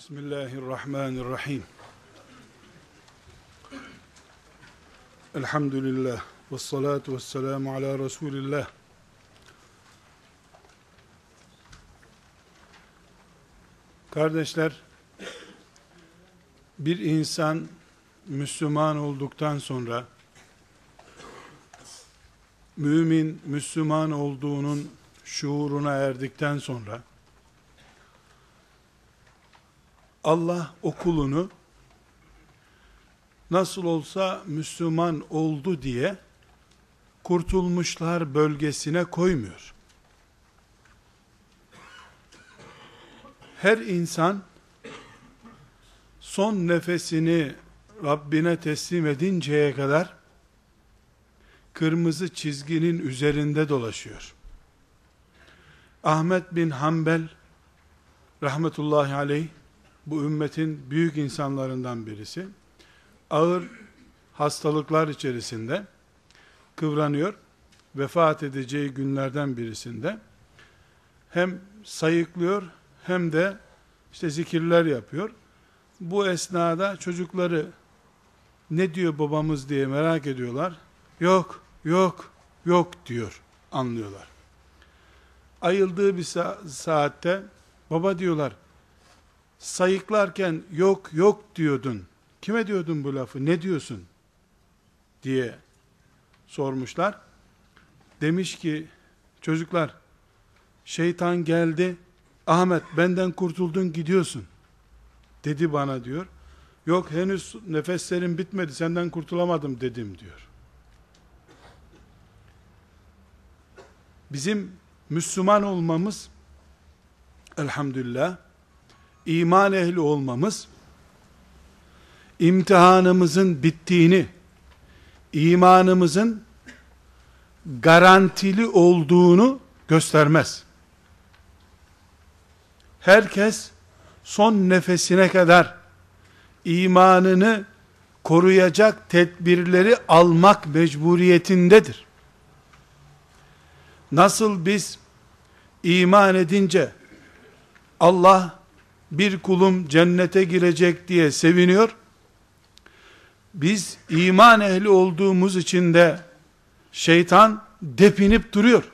Bismillahirrahmanirrahim. Elhamdülillah. Ve salatu ve selamu ala Resulillah. Kardeşler, bir insan Müslüman olduktan sonra, mümin Müslüman olduğunun şuuruna erdikten sonra, Allah okulunu nasıl olsa Müslüman oldu diye kurtulmuşlar bölgesine koymuyor. Her insan son nefesini Rabbine teslim edinceye kadar kırmızı çizginin üzerinde dolaşıyor. Ahmet bin Hanbel rahmetullahi aleyh bu ümmetin büyük insanlarından birisi. Ağır hastalıklar içerisinde kıvranıyor. Vefat edeceği günlerden birisinde hem sayıklıyor hem de işte zikirler yapıyor. Bu esnada çocukları ne diyor babamız diye merak ediyorlar. Yok, yok, yok diyor, anlıyorlar. Ayıldığı bir sa- saatte baba diyorlar, sayıklarken yok yok diyordun. Kime diyordun bu lafı? Ne diyorsun? diye sormuşlar. Demiş ki çocuklar şeytan geldi. Ahmet benden kurtuldun gidiyorsun. Dedi bana diyor. Yok henüz nefeslerim bitmedi senden kurtulamadım dedim diyor. Bizim Müslüman olmamız elhamdülillah iman ehli olmamız, imtihanımızın bittiğini, imanımızın garantili olduğunu göstermez. Herkes son nefesine kadar imanını koruyacak tedbirleri almak mecburiyetindedir. Nasıl biz iman edince Allah bir kulum cennete girecek diye seviniyor. Biz iman ehli olduğumuz için de şeytan depinip duruyor.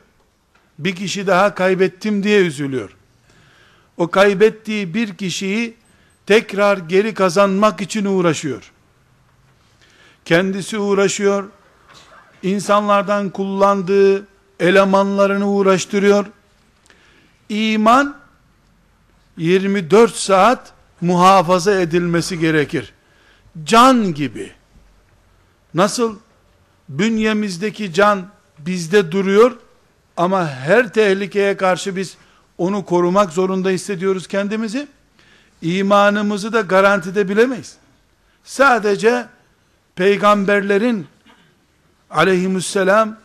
Bir kişi daha kaybettim diye üzülüyor. O kaybettiği bir kişiyi tekrar geri kazanmak için uğraşıyor. Kendisi uğraşıyor. İnsanlardan kullandığı elemanlarını uğraştırıyor. İman 24 saat muhafaza edilmesi gerekir. Can gibi. Nasıl bünyemizdeki can bizde duruyor ama her tehlikeye karşı biz onu korumak zorunda hissediyoruz kendimizi. İmanımızı da garantide bilemeyiz. Sadece peygamberlerin aleyhisselam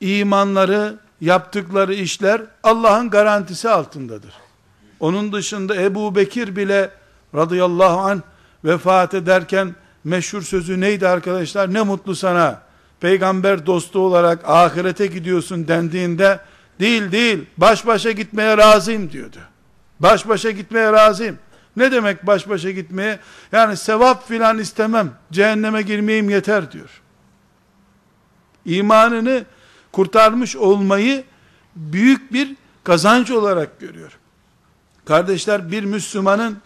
imanları, yaptıkları işler Allah'ın garantisi altındadır. Onun dışında Ebu Bekir bile radıyallahu an vefat ederken meşhur sözü neydi arkadaşlar? Ne mutlu sana peygamber dostu olarak ahirete gidiyorsun dendiğinde değil değil baş başa gitmeye razıyım diyordu. Baş başa gitmeye razıyım. Ne demek baş başa gitmeye? Yani sevap filan istemem. Cehenneme girmeyeyim yeter diyor. İmanını kurtarmış olmayı büyük bir kazanç olarak görüyor. Kardeşler bir Müslümanın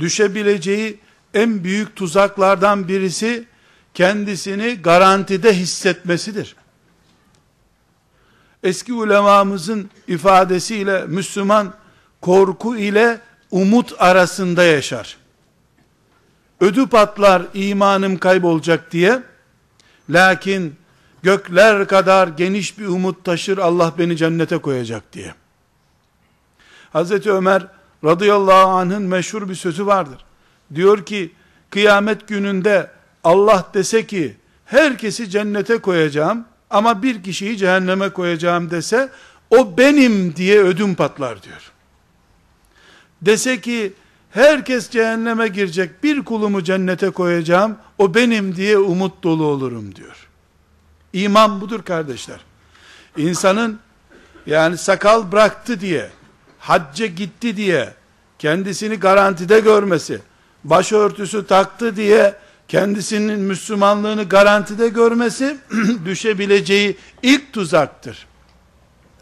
düşebileceği en büyük tuzaklardan birisi kendisini garantide hissetmesidir. Eski ulemamızın ifadesiyle Müslüman korku ile umut arasında yaşar. Ödü patlar imanım kaybolacak diye. Lakin gökler kadar geniş bir umut taşır Allah beni cennete koyacak diye. Hazreti Ömer radıyallahu anh'ın meşhur bir sözü vardır. Diyor ki kıyamet gününde Allah dese ki herkesi cennete koyacağım ama bir kişiyi cehenneme koyacağım dese o benim diye ödüm patlar diyor. Dese ki herkes cehenneme girecek bir kulumu cennete koyacağım o benim diye umut dolu olurum diyor. İman budur kardeşler. İnsanın yani sakal bıraktı diye hacca gitti diye kendisini garantide görmesi, başörtüsü taktı diye kendisinin Müslümanlığını garantide görmesi düşebileceği ilk tuzaktır.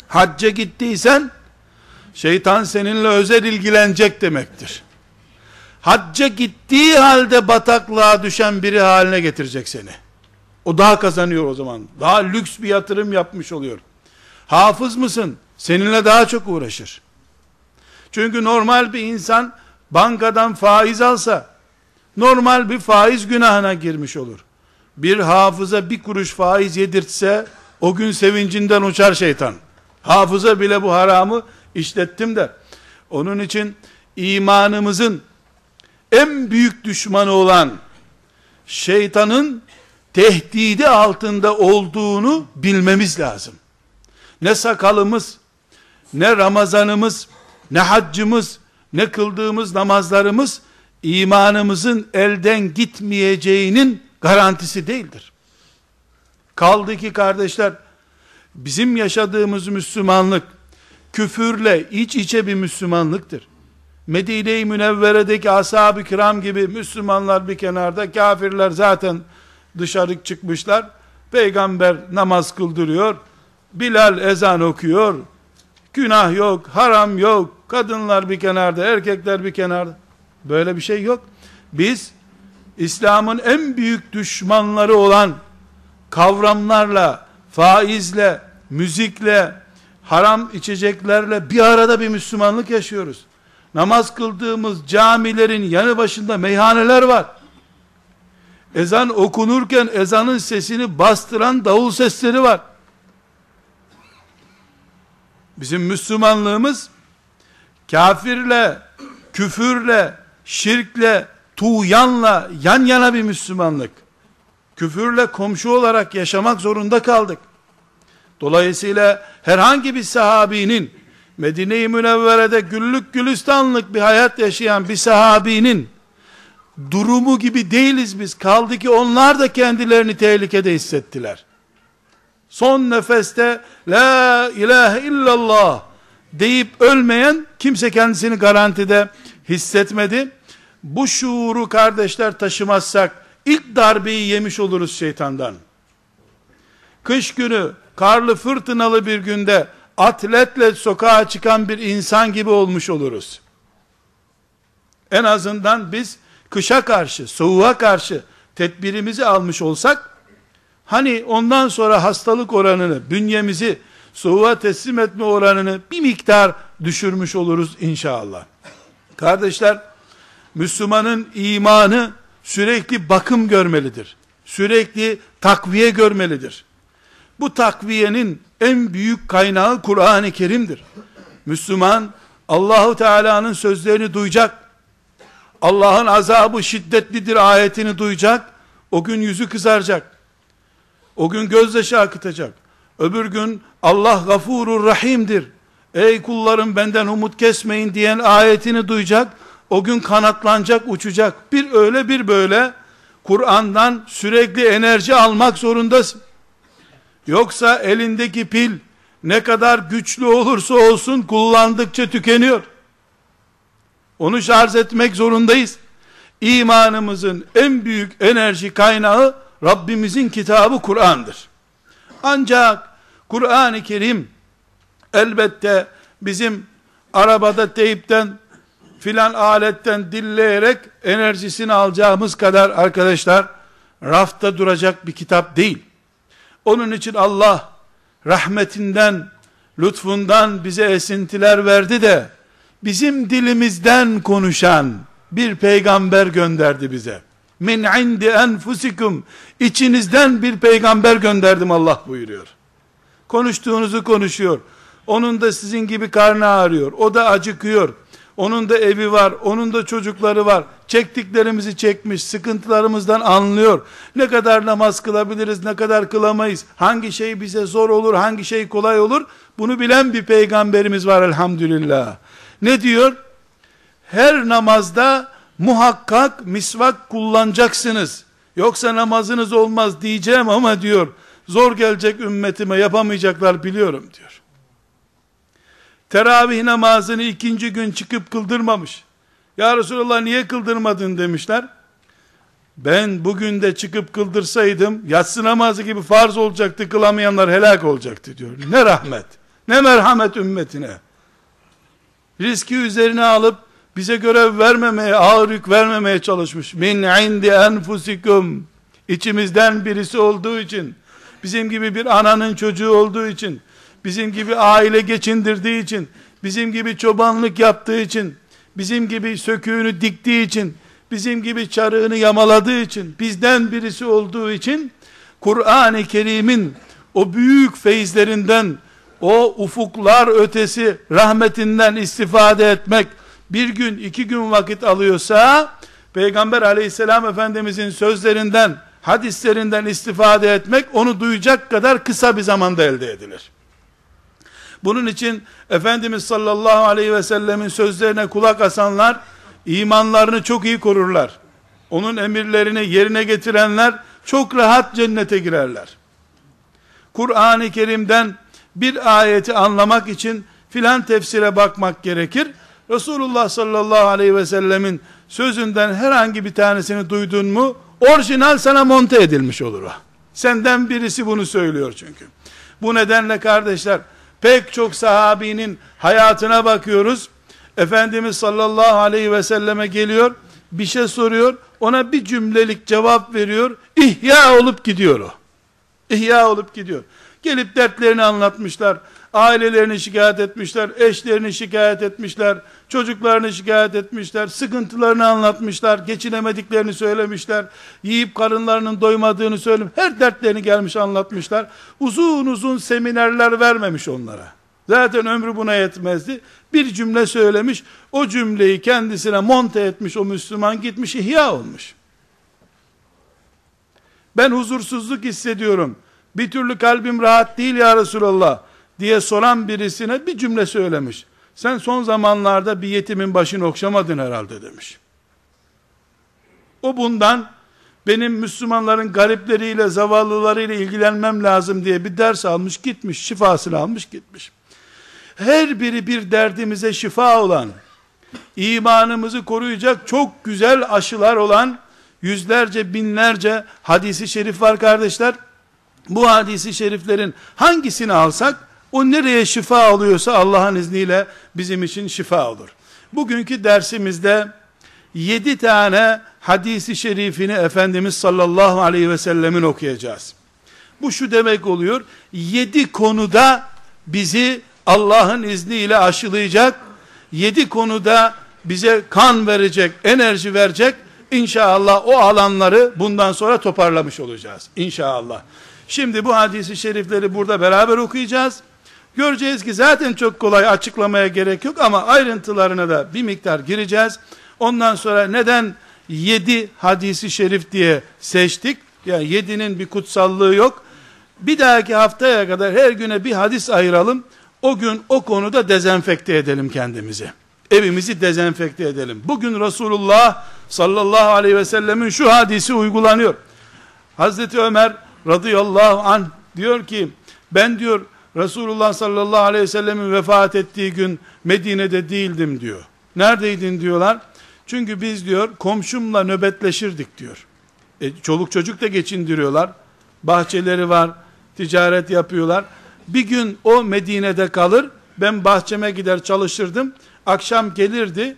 Hacca gittiysen şeytan seninle özel ilgilenecek demektir. Hacca gittiği halde bataklığa düşen biri haline getirecek seni. O daha kazanıyor o zaman. Daha lüks bir yatırım yapmış oluyor. Hafız mısın? Seninle daha çok uğraşır. Çünkü normal bir insan bankadan faiz alsa normal bir faiz günahına girmiş olur. Bir hafıza bir kuruş faiz yedirtse o gün sevincinden uçar şeytan. Hafıza bile bu haramı işlettim de. Onun için imanımızın en büyük düşmanı olan şeytanın tehdidi altında olduğunu bilmemiz lazım. Ne sakalımız, ne Ramazanımız, ne haccımız, ne kıldığımız namazlarımız imanımızın elden gitmeyeceğinin garantisi değildir. Kaldı ki kardeşler, bizim yaşadığımız Müslümanlık, küfürle iç içe bir Müslümanlıktır. Medine-i Münevvere'deki ashab-ı kiram gibi Müslümanlar bir kenarda, kafirler zaten dışarı çıkmışlar. Peygamber namaz kıldırıyor, Bilal ezan okuyor, günah yok, haram yok, kadınlar bir kenarda, erkekler bir kenarda. Böyle bir şey yok. Biz İslam'ın en büyük düşmanları olan kavramlarla, faizle, müzikle, haram içeceklerle bir arada bir Müslümanlık yaşıyoruz. Namaz kıldığımız camilerin yanı başında meyhaneler var. Ezan okunurken ezanın sesini bastıran davul sesleri var. Bizim Müslümanlığımız kafirle, küfürle, şirkle, tuğyanla yan yana bir Müslümanlık. Küfürle komşu olarak yaşamak zorunda kaldık. Dolayısıyla herhangi bir sahabinin Medine-i Münevvere'de güllük gülistanlık bir hayat yaşayan bir sahabinin durumu gibi değiliz biz. Kaldı ki onlar da kendilerini tehlikede hissettiler. Son nefeste la ilahe illallah deyip ölmeyen kimse kendisini garantide hissetmedi. Bu şuuru kardeşler taşımazsak ilk darbeyi yemiş oluruz şeytandan. Kış günü karlı fırtınalı bir günde atletle sokağa çıkan bir insan gibi olmuş oluruz. En azından biz kışa karşı, soğuğa karşı tedbirimizi almış olsak, hani ondan sonra hastalık oranını, bünyemizi soğuğa teslim etme oranını bir miktar düşürmüş oluruz inşallah. Kardeşler, Müslümanın imanı sürekli bakım görmelidir. Sürekli takviye görmelidir. Bu takviyenin en büyük kaynağı Kur'an-ı Kerim'dir. Müslüman Allahu Teala'nın sözlerini duyacak. Allah'ın azabı şiddetlidir ayetini duyacak. O gün yüzü kızaracak. O gün gözyaşı akıtacak. Öbür gün Allah gafurur rahimdir. Ey kullarım benden umut kesmeyin diyen ayetini duyacak. O gün kanatlanacak, uçacak. Bir öyle bir böyle Kur'an'dan sürekli enerji almak zorundasın. Yoksa elindeki pil ne kadar güçlü olursa olsun kullandıkça tükeniyor. Onu şarj etmek zorundayız. İmanımızın en büyük enerji kaynağı Rabbimizin kitabı Kur'an'dır. Ancak Kur'an-ı Kerim elbette bizim arabada teyipten filan aletten dilleyerek enerjisini alacağımız kadar arkadaşlar rafta duracak bir kitap değil. Onun için Allah rahmetinden, lütfundan bize esintiler verdi de bizim dilimizden konuşan bir peygamber gönderdi bize. Min indi enfusikum içinizden bir peygamber gönderdim Allah buyuruyor. Konuştuğunuzu konuşuyor. Onun da sizin gibi karnı ağrıyor. O da acıkıyor. Onun da evi var, onun da çocukları var. Çektiklerimizi çekmiş, sıkıntılarımızdan anlıyor. Ne kadar namaz kılabiliriz, ne kadar kılamayız. Hangi şey bize zor olur, hangi şey kolay olur. Bunu bilen bir peygamberimiz var elhamdülillah. Ne diyor? Her namazda muhakkak misvak kullanacaksınız. Yoksa namazınız olmaz diyeceğim ama diyor, zor gelecek ümmetime yapamayacaklar biliyorum diyor. Teravih namazını ikinci gün çıkıp kıldırmamış. Ya Resulallah niye kıldırmadın demişler. Ben bugün de çıkıp kıldırsaydım yatsı namazı gibi farz olacaktı kılamayanlar helak olacaktı diyor. Ne rahmet ne merhamet ümmetine. Riski üzerine alıp bize görev vermemeye, ağır yük vermemeye çalışmış. Min indi enfusikum. İçimizden birisi olduğu için, bizim gibi bir ananın çocuğu olduğu için, bizim gibi aile geçindirdiği için, bizim gibi çobanlık yaptığı için, bizim gibi söküğünü diktiği için, bizim gibi çarığını yamaladığı için, bizden birisi olduğu için, Kur'an-ı Kerim'in o büyük feyizlerinden, o ufuklar ötesi rahmetinden istifade etmek, bir gün, iki gün vakit alıyorsa, Peygamber aleyhisselam efendimizin sözlerinden, hadislerinden istifade etmek, onu duyacak kadar kısa bir zamanda elde edilir. Bunun için Efendimiz sallallahu aleyhi ve sellemin sözlerine kulak asanlar, imanlarını çok iyi korurlar. Onun emirlerini yerine getirenler, çok rahat cennete girerler. Kur'an-ı Kerim'den bir ayeti anlamak için filan tefsire bakmak gerekir. Resulullah sallallahu aleyhi ve sellemin sözünden herhangi bir tanesini duydun mu, orijinal sana monte edilmiş olur o. Senden birisi bunu söylüyor çünkü. Bu nedenle kardeşler, pek çok sahabinin hayatına bakıyoruz. Efendimiz sallallahu aleyhi ve selleme geliyor, bir şey soruyor, ona bir cümlelik cevap veriyor, ihya olup gidiyor o. İhya olup gidiyor. Gelip dertlerini anlatmışlar, ailelerini şikayet etmişler, eşlerini şikayet etmişler, çocuklarını şikayet etmişler, sıkıntılarını anlatmışlar, geçinemediklerini söylemişler, yiyip karınlarının doymadığını söylemiş, her dertlerini gelmiş anlatmışlar. Uzun uzun seminerler vermemiş onlara. Zaten ömrü buna yetmezdi. Bir cümle söylemiş, o cümleyi kendisine monte etmiş o Müslüman gitmiş ihya olmuş. Ben huzursuzluk hissediyorum. Bir türlü kalbim rahat değil ya Resulallah diye soran birisine bir cümle söylemiş. Sen son zamanlarda bir yetimin başını okşamadın herhalde demiş. O bundan benim Müslümanların garipleriyle, zavallılarıyla ilgilenmem lazım diye bir ders almış gitmiş, şifasını almış gitmiş. Her biri bir derdimize şifa olan, imanımızı koruyacak çok güzel aşılar olan yüzlerce binlerce hadisi şerif var kardeşler. Bu hadisi şeriflerin hangisini alsak o nereye şifa alıyorsa Allah'ın izniyle bizim için şifa olur. Bugünkü dersimizde yedi tane hadisi şerifini Efendimiz sallallahu aleyhi ve sellemin okuyacağız. Bu şu demek oluyor, yedi konuda bizi Allah'ın izniyle aşılayacak, yedi konuda bize kan verecek, enerji verecek, İnşallah o alanları bundan sonra toparlamış olacağız. İnşallah. Şimdi bu hadisi şerifleri burada beraber okuyacağız. Göreceğiz ki zaten çok kolay açıklamaya gerek yok ama ayrıntılarına da bir miktar gireceğiz. Ondan sonra neden yedi hadisi şerif diye seçtik? Yani yedinin bir kutsallığı yok. Bir dahaki haftaya kadar her güne bir hadis ayıralım. O gün o konuda dezenfekte edelim kendimizi. Evimizi dezenfekte edelim. Bugün Resulullah sallallahu aleyhi ve sellemin şu hadisi uygulanıyor. Hazreti Ömer radıyallahu an diyor ki ben diyor Resulullah sallallahu aleyhi ve sellemin vefat ettiği gün Medine'de değildim diyor. Neredeydin diyorlar. Çünkü biz diyor komşumla nöbetleşirdik diyor. E, çoluk çocuk da geçindiriyorlar. Bahçeleri var, ticaret yapıyorlar. Bir gün o Medine'de kalır, ben bahçeme gider çalışırdım. Akşam gelirdi,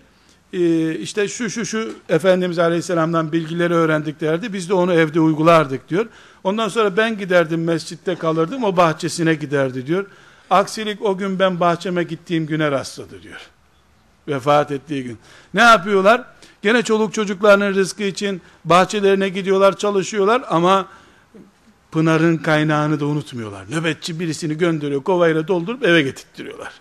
e, işte şu şu şu Efendimiz Aleyhisselam'dan bilgileri öğrendik derdi. Biz de onu evde uygulardık diyor. Ondan sonra ben giderdim mescitte kalırdım, o bahçesine giderdi diyor. Aksilik o gün ben bahçeme gittiğim güne rastladı diyor. Vefat ettiği gün. Ne yapıyorlar? Gene çoluk çocuklarının rızkı için bahçelerine gidiyorlar, çalışıyorlar ama Pınar'ın kaynağını da unutmuyorlar. Nöbetçi birisini gönderiyor, kovayla doldurup eve getirtiyorlar.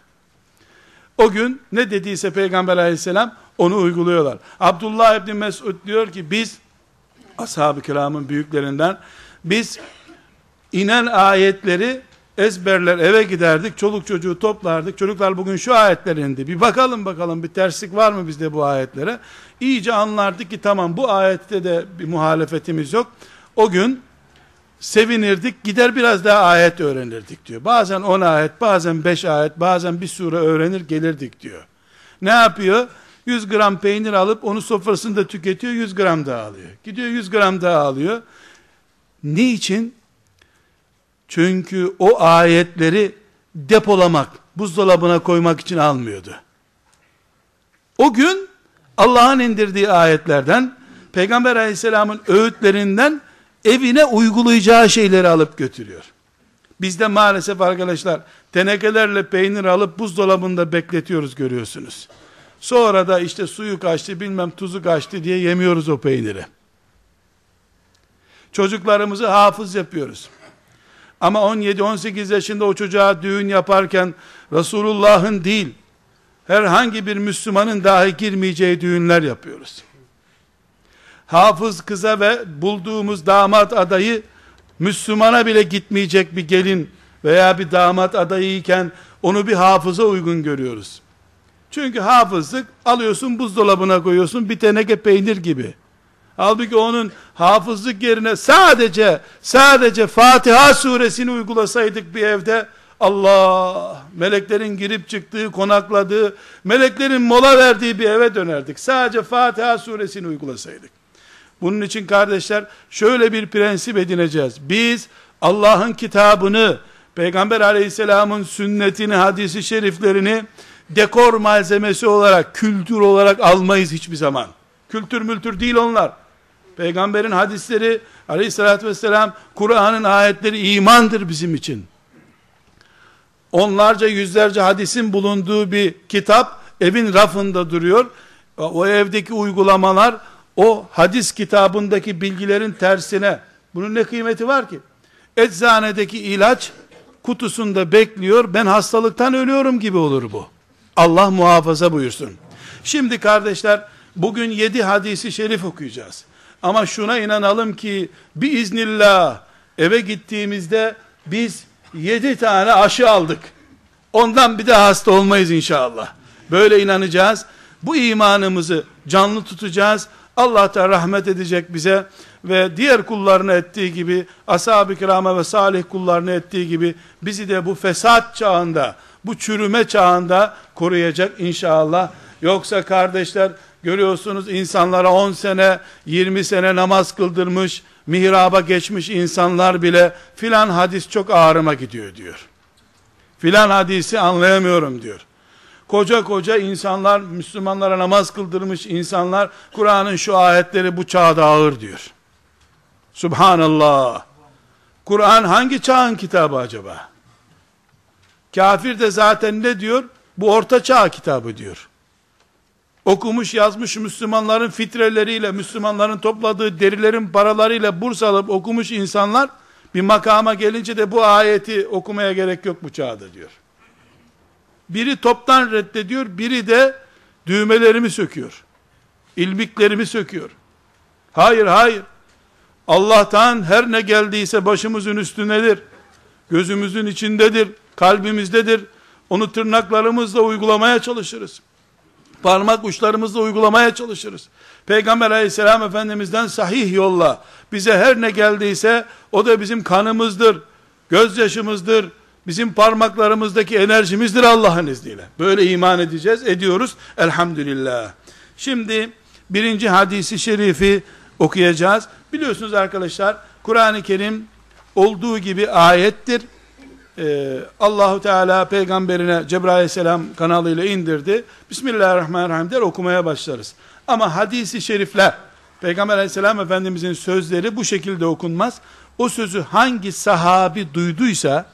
O gün ne dediyse Peygamber aleyhisselam onu uyguluyorlar. Abdullah İbni Mesud diyor ki biz ashab-ı kiramın büyüklerinden biz inen ayetleri ezberler eve giderdik. Çoluk çocuğu toplardık. Çocuklar bugün şu ayetler indi. Bir bakalım bakalım bir terslik var mı bizde bu ayetlere. İyice anlardık ki tamam bu ayette de bir muhalefetimiz yok. O gün sevinirdik. Gider biraz daha ayet öğrenirdik diyor. Bazen 10 ayet, bazen 5 ayet, bazen bir sure öğrenir gelirdik diyor. Ne yapıyor? 100 gram peynir alıp onu sofrasında tüketiyor, 100 gram daha alıyor. Gidiyor 100 gram daha alıyor. Ne için? Çünkü o ayetleri depolamak, buzdolabına koymak için almıyordu. O gün Allah'ın indirdiği ayetlerden, Peygamber aleyhisselamın öğütlerinden evine uygulayacağı şeyleri alıp götürüyor. Bizde maalesef arkadaşlar tenekelerle peynir alıp buzdolabında bekletiyoruz görüyorsunuz. Sonra da işte suyu kaçtı bilmem tuzu kaçtı diye yemiyoruz o peyniri. Çocuklarımızı hafız yapıyoruz. Ama 17-18 yaşında o çocuğa düğün yaparken Resulullah'ın değil, herhangi bir Müslümanın dahi girmeyeceği düğünler yapıyoruz. Hafız kıza ve bulduğumuz damat adayı Müslümana bile gitmeyecek bir gelin veya bir damat adayıyken onu bir hafıza uygun görüyoruz. Çünkü hafızlık alıyorsun buzdolabına koyuyorsun bir teneke peynir gibi. Halbuki onun hafızlık yerine sadece sadece Fatiha suresini uygulasaydık bir evde Allah meleklerin girip çıktığı konakladığı meleklerin mola verdiği bir eve dönerdik. Sadece Fatiha suresini uygulasaydık. Bunun için kardeşler şöyle bir prensip edineceğiz. Biz Allah'ın kitabını Peygamber aleyhisselamın sünnetini, hadisi şeriflerini dekor malzemesi olarak, kültür olarak almayız hiçbir zaman. Kültür mültür değil onlar. Peygamberin hadisleri, aleyhissalatü vesselam, Kur'an'ın ayetleri imandır bizim için. Onlarca yüzlerce hadisin bulunduğu bir kitap, evin rafında duruyor. O evdeki uygulamalar, o hadis kitabındaki bilgilerin tersine, bunun ne kıymeti var ki? Eczanedeki ilaç, kutusunda bekliyor, ben hastalıktan ölüyorum gibi olur bu. Allah muhafaza buyursun. Şimdi kardeşler, bugün yedi hadisi şerif okuyacağız. Ama şuna inanalım ki biiznillah eve gittiğimizde biz yedi tane aşı aldık. Ondan bir daha hasta olmayız inşallah. Böyle inanacağız. Bu imanımızı canlı tutacağız. Allah da rahmet edecek bize ve diğer kullarını ettiği gibi ashab-ı kirama ve salih kullarını ettiği gibi bizi de bu fesat çağında bu çürüme çağında koruyacak inşallah. Yoksa kardeşler görüyorsunuz insanlara 10 sene 20 sene namaz kıldırmış mihraba geçmiş insanlar bile filan hadis çok ağrıma gidiyor diyor. Filan hadisi anlayamıyorum diyor. Koca koca insanlar, Müslümanlara namaz kıldırmış insanlar, Kur'an'ın şu ayetleri bu çağda ağır diyor. Subhanallah. Kur'an hangi çağın kitabı acaba? Kafir de zaten ne diyor? Bu orta çağ kitabı diyor. Okumuş yazmış Müslümanların fitreleriyle, Müslümanların topladığı derilerin paralarıyla burs alıp okumuş insanlar, bir makama gelince de bu ayeti okumaya gerek yok bu çağda diyor. Biri toptan reddediyor, biri de düğmelerimi söküyor. İlmiklerimi söküyor. Hayır, hayır. Allah'tan her ne geldiyse başımızın üstündedir. Gözümüzün içindedir kalbimizdedir. Onu tırnaklarımızla uygulamaya çalışırız. Parmak uçlarımızla uygulamaya çalışırız. Peygamber aleyhisselam efendimizden sahih yolla bize her ne geldiyse o da bizim kanımızdır, gözyaşımızdır, bizim parmaklarımızdaki enerjimizdir Allah'ın izniyle. Böyle iman edeceğiz, ediyoruz. Elhamdülillah. Şimdi birinci hadisi şerifi okuyacağız. Biliyorsunuz arkadaşlar Kur'an-ı Kerim olduğu gibi ayettir e, Allahu Teala peygamberine Cebrail aleyhisselam kanalıyla indirdi. Bismillahirrahmanirrahim der okumaya başlarız. Ama hadisi şerifler, Peygamber aleyhisselam efendimizin sözleri bu şekilde okunmaz. O sözü hangi sahabi duyduysa,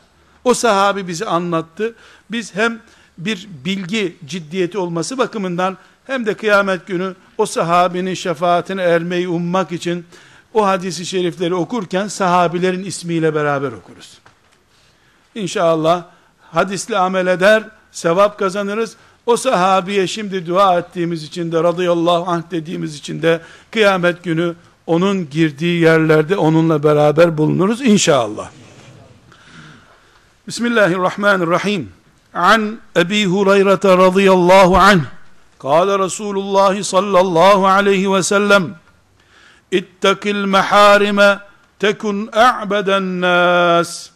o sahabi bizi anlattı. Biz hem bir bilgi ciddiyeti olması bakımından hem de kıyamet günü o sahabinin şefaatine ermeyi ummak için o hadisi şerifleri okurken sahabilerin ismiyle beraber okuruz. İnşallah hadisle amel eder, sevap kazanırız. O sahabiye şimdi dua ettiğimiz için de radıyallahu anh dediğimiz için de kıyamet günü onun girdiği yerlerde onunla beraber bulunuruz inşallah. Bismillahirrahmanirrahim. An Ebi Hureyre radıyallahu anh Kale Resulullah sallallahu aleyhi ve sellem İttakil meharime tekun a'beden nas.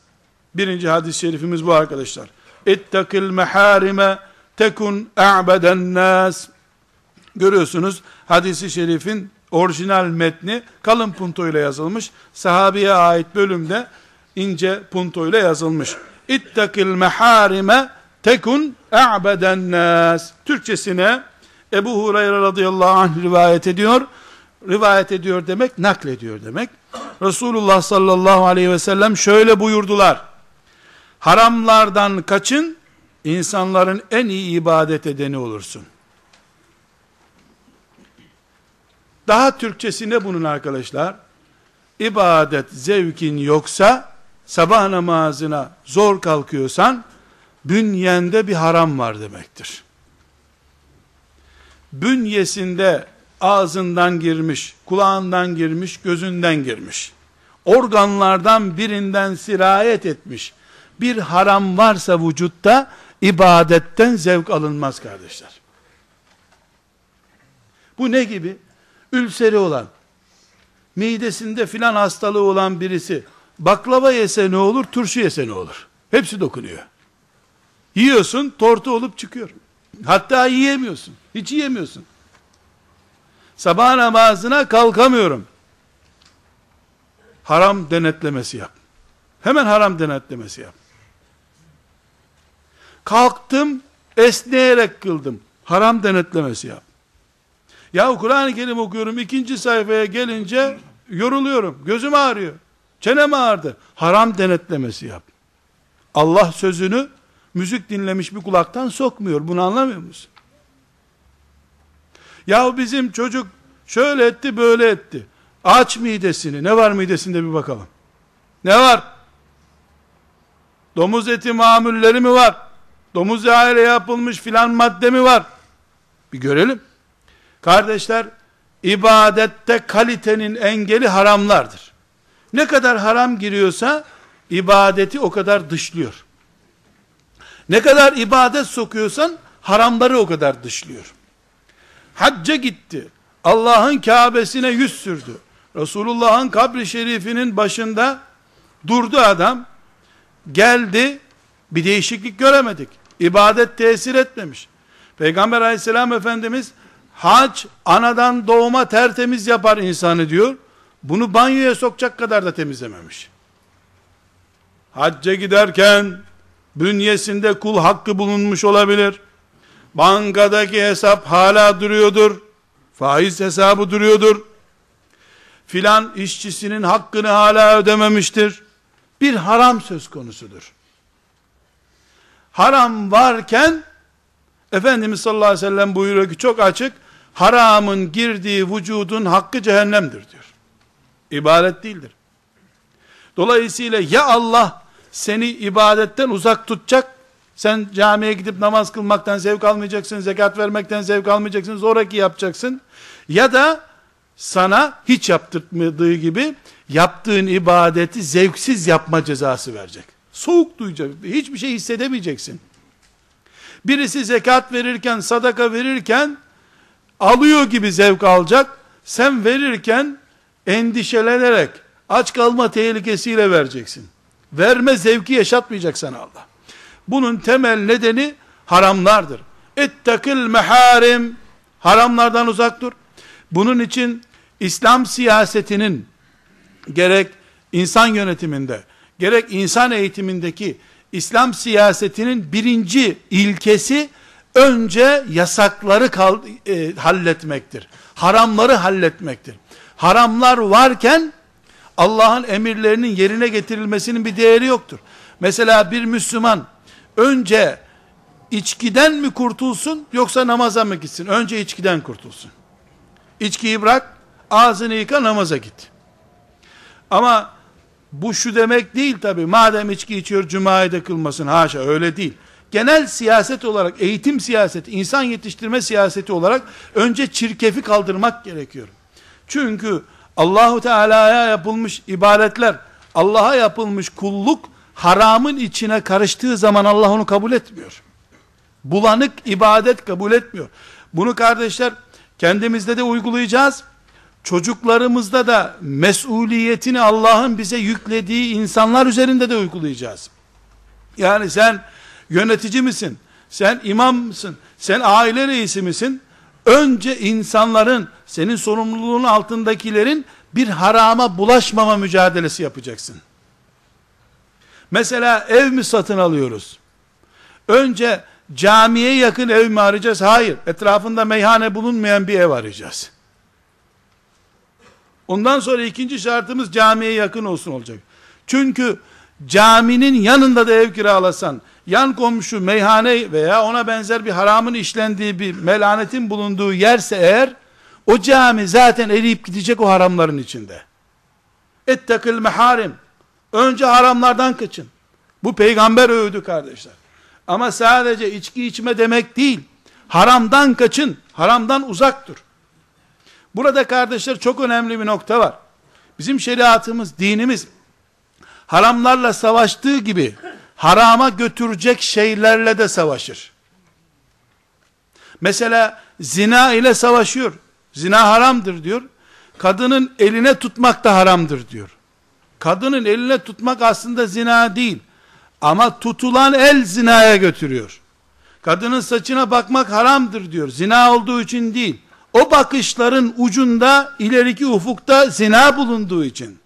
Birinci hadis-i şerifimiz bu arkadaşlar. İttakil meharime tekun a'beden nas. Görüyorsunuz hadisi şerifin orijinal metni kalın punto ile yazılmış. Sahabeye ait bölümde ince punto ile yazılmış. İttakil meharime tekun a'beden nas. Türkçesine Ebu Hureyre radıyallahu anh rivayet ediyor. Rivayet ediyor demek naklediyor demek. Resulullah sallallahu aleyhi ve sellem şöyle buyurdular. Haramlardan kaçın, insanların en iyi ibadet edeni olursun. Daha Türkçesi ne bunun arkadaşlar? İbadet zevkin yoksa, sabah namazına zor kalkıyorsan, bünyende bir haram var demektir. Bünyesinde ağzından girmiş, kulağından girmiş, gözünden girmiş. Organlardan birinden sirayet etmiş. Bir haram varsa vücutta ibadetten zevk alınmaz kardeşler. Bu ne gibi? Ülseri olan, midesinde filan hastalığı olan birisi baklava yese ne olur, turşu yese ne olur? Hepsi dokunuyor. Yiyorsun, tortu olup çıkıyor. Hatta yiyemiyorsun. Hiç yiyemiyorsun. Sabah namazına kalkamıyorum. Haram denetlemesi yap. Hemen haram denetlemesi yap. Kalktım, esneyerek kıldım. Haram denetlemesi yap. Ya Kur'an-ı Kerim okuyorum, ikinci sayfaya gelince yoruluyorum. Gözüm ağrıyor. Çenem ağrıdı. Haram denetlemesi yap. Allah sözünü müzik dinlemiş bir kulaktan sokmuyor. Bunu anlamıyor musun? Ya bizim çocuk şöyle etti böyle etti. Aç midesini. Ne var midesinde bir bakalım. Ne var? Domuz eti mamulleri mi var? Domuz yağıyla yapılmış filan madde mi var? Bir görelim. Kardeşler, ibadette kalitenin engeli haramlardır. Ne kadar haram giriyorsa, ibadeti o kadar dışlıyor. Ne kadar ibadet sokuyorsan, haramları o kadar dışlıyor. Hacca gitti. Allah'ın Kabe'sine yüz sürdü. Resulullah'ın kabri şerifinin başında durdu adam. Geldi. Bir değişiklik göremedik. İbadet tesir etmemiş. Peygamber aleyhisselam efendimiz hac anadan doğuma tertemiz yapar insanı diyor. Bunu banyoya sokacak kadar da temizlememiş. Hacca giderken bünyesinde kul hakkı bulunmuş olabilir. Bankadaki hesap hala duruyordur. Faiz hesabı duruyordur. Filan işçisinin hakkını hala ödememiştir. Bir haram söz konusudur. Haram varken Efendimiz sallallahu aleyhi ve sellem buyuruyor ki çok açık haramın girdiği vücudun hakkı cehennemdir diyor. İbadet değildir. Dolayısıyla ya Allah seni ibadetten uzak tutacak sen camiye gidip namaz kılmaktan zevk almayacaksın, zekat vermekten zevk almayacaksın, zoraki yapacaksın. Ya da sana hiç yaptırmadığı gibi yaptığın ibadeti zevksiz yapma cezası verecek. Soğuk duyacak, hiçbir şey hissedemeyeceksin. Birisi zekat verirken, sadaka verirken alıyor gibi zevk alacak. Sen verirken endişelenerek aç kalma tehlikesiyle vereceksin. Verme zevki yaşatmayacak sana Allah. Bunun temel nedeni haramlardır. İttakil meharim haramlardan uzak dur. Bunun için İslam siyasetinin gerek insan yönetiminde gerek insan eğitimindeki İslam siyasetinin birinci ilkesi önce yasakları kal, e, halletmektir. Haramları halletmektir. Haramlar varken Allah'ın emirlerinin yerine getirilmesinin bir değeri yoktur. Mesela bir Müslüman önce içkiden mi kurtulsun yoksa namaza mı gitsin? Önce içkiden kurtulsun. İçkiyi bırak, ağzını yıka namaza git. Ama bu şu demek değil tabi. Madem içki içiyor cumayı da kılmasın. Haşa öyle değil. genel siyaset olarak, eğitim siyaseti, insan yetiştirme siyaseti olarak önce çirkefi kaldırmak gerekiyor. Çünkü Allahu Teala'ya yapılmış ibadetler, Allah'a yapılmış kulluk haramın içine karıştığı zaman Allah onu kabul etmiyor. Bulanık ibadet kabul etmiyor. Bunu kardeşler kendimizde de uygulayacağız. Çocuklarımızda da mesuliyetini Allah'ın bize yüklediği insanlar üzerinde de uygulayacağız. Yani sen yönetici misin? Sen imam mısın? Sen aile reisi misin? Önce insanların, senin sorumluluğun altındakilerin bir harama bulaşmama mücadelesi yapacaksın. Mesela ev mi satın alıyoruz? Önce camiye yakın ev mi arayacağız? Hayır. Etrafında meyhane bulunmayan bir ev arayacağız. Ondan sonra ikinci şartımız camiye yakın olsun olacak. Çünkü caminin yanında da ev kiralasan, yan komşu meyhane veya ona benzer bir haramın işlendiği bir melanetin bulunduğu yerse eğer, o cami zaten eriyip gidecek o haramların içinde. Ettekil meharim. Önce haramlardan kaçın. Bu peygamber övdü kardeşler. Ama sadece içki içme demek değil. Haramdan kaçın. Haramdan uzak dur. Burada kardeşler çok önemli bir nokta var. Bizim şeriatımız, dinimiz haramlarla savaştığı gibi harama götürecek şeylerle de savaşır. Mesela zina ile savaşıyor. Zina haramdır diyor. Kadının eline tutmak da haramdır diyor. Kadının eline tutmak aslında zina değil. Ama tutulan el zinaya götürüyor. Kadının saçına bakmak haramdır diyor. Zina olduğu için değil. O bakışların ucunda ileriki ufukta zina bulunduğu için.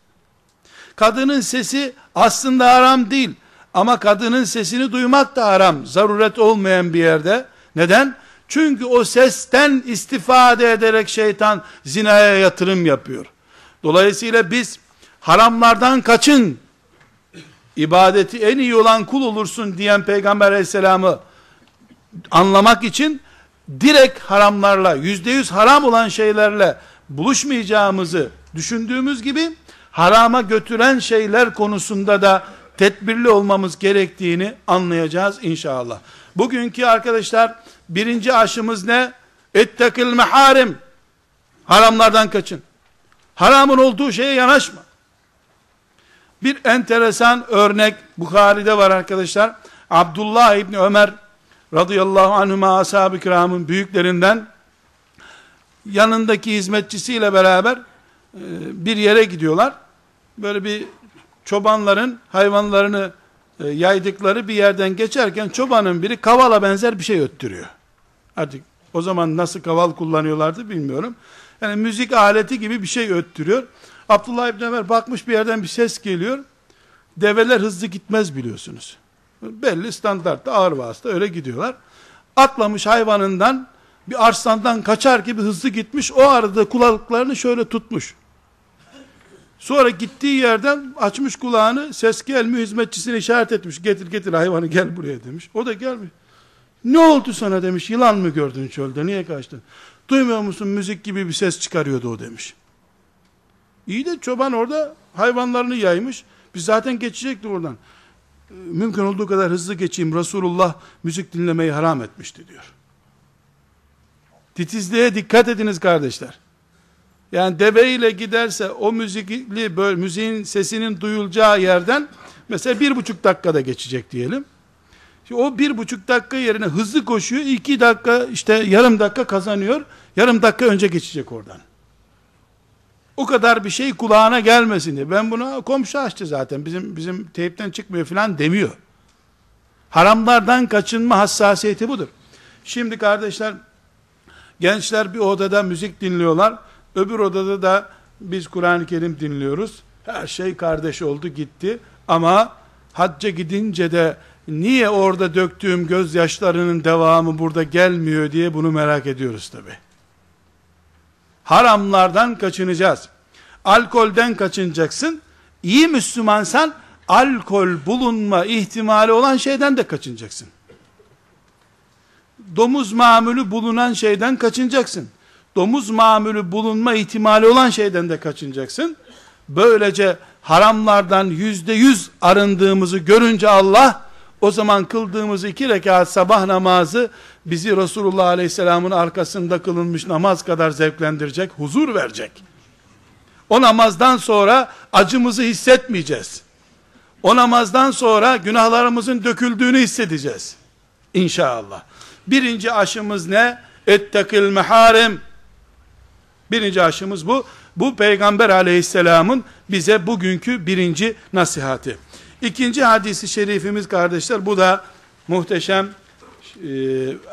Kadının sesi aslında haram değil. Ama kadının sesini duymak da haram. Zaruret olmayan bir yerde. Neden? Çünkü o sesten istifade ederek şeytan zinaya yatırım yapıyor. Dolayısıyla biz haramlardan kaçın, ibadeti en iyi olan kul olursun diyen Peygamber aleyhisselamı anlamak için direkt haramlarla, yüzde yüz haram olan şeylerle buluşmayacağımızı düşündüğümüz gibi harama götüren şeyler konusunda da tedbirli olmamız gerektiğini anlayacağız inşallah. Bugünkü arkadaşlar birinci aşımız ne? Ettekil meharim. Haramlardan kaçın. Haramın olduğu şeye yanaşma. Bir enteresan örnek Bukhari'de var arkadaşlar. Abdullah İbni Ömer radıyallahu anhuma ashab-ı kiramın büyüklerinden yanındaki hizmetçisiyle beraber e, bir yere gidiyorlar. Böyle bir çobanların hayvanlarını e, yaydıkları bir yerden geçerken çobanın biri kavala benzer bir şey öttürüyor. Artık o zaman nasıl kaval kullanıyorlardı bilmiyorum. Yani müzik aleti gibi bir şey öttürüyor. Abdullah İbni Ömer bakmış bir yerden bir ses geliyor. Develer hızlı gitmez biliyorsunuz. Belli standartta ağır vasıta öyle gidiyorlar. Atlamış hayvanından bir arslandan kaçar gibi hızlı gitmiş. O arada kulaklarını şöyle tutmuş. Sonra gittiği yerden açmış kulağını ses gelmiyor hizmetçisine işaret etmiş. Getir getir hayvanı gel buraya demiş. O da gelmiş. Ne oldu sana demiş. Yılan mı gördün çölde niye kaçtın? Duymuyor musun müzik gibi bir ses çıkarıyordu o demiş. İyi de çoban orada hayvanlarını yaymış. Biz zaten geçecektik oradan. Mümkün olduğu kadar hızlı geçeyim. Resulullah müzik dinlemeyi haram etmişti diyor. Titizliğe dikkat ediniz kardeşler. Yani deve ile giderse o müzikli böyle müziğin sesinin duyulacağı yerden mesela bir buçuk dakikada geçecek diyelim. Şimdi o bir buçuk dakika yerine hızlı koşuyor. iki dakika işte yarım dakika kazanıyor. Yarım dakika önce geçecek oradan. O kadar bir şey kulağına gelmesin diye. Ben buna komşu açtı zaten. Bizim bizim teyipten çıkmıyor falan demiyor. Haramlardan kaçınma hassasiyeti budur. Şimdi kardeşler gençler bir odada müzik dinliyorlar. Öbür odada da biz Kur'an-ı Kerim dinliyoruz. Her şey kardeş oldu gitti. Ama hacca gidince de niye orada döktüğüm gözyaşlarının devamı burada gelmiyor diye bunu merak ediyoruz tabi. Haramlardan kaçınacağız. Alkolden kaçınacaksın. İyi Müslümansan alkol bulunma ihtimali olan şeyden de kaçınacaksın. Domuz mamülü bulunan şeyden kaçınacaksın domuz mamülü bulunma ihtimali olan şeyden de kaçınacaksın. Böylece haramlardan yüzde yüz arındığımızı görünce Allah, O zaman kıldığımız iki rekat sabah namazı bizi Resulullah Aleyhisselam'ın arkasında kılınmış namaz kadar zevklendirecek, huzur verecek. O namazdan sonra acımızı hissetmeyeceğiz. O namazdan sonra günahlarımızın döküldüğünü hissedeceğiz. İnşallah. Birinci aşımız ne? Ettekil meharim. Birinci aşımız bu. Bu Peygamber aleyhisselamın bize bugünkü birinci nasihati. İkinci hadisi şerifimiz kardeşler bu da muhteşem e,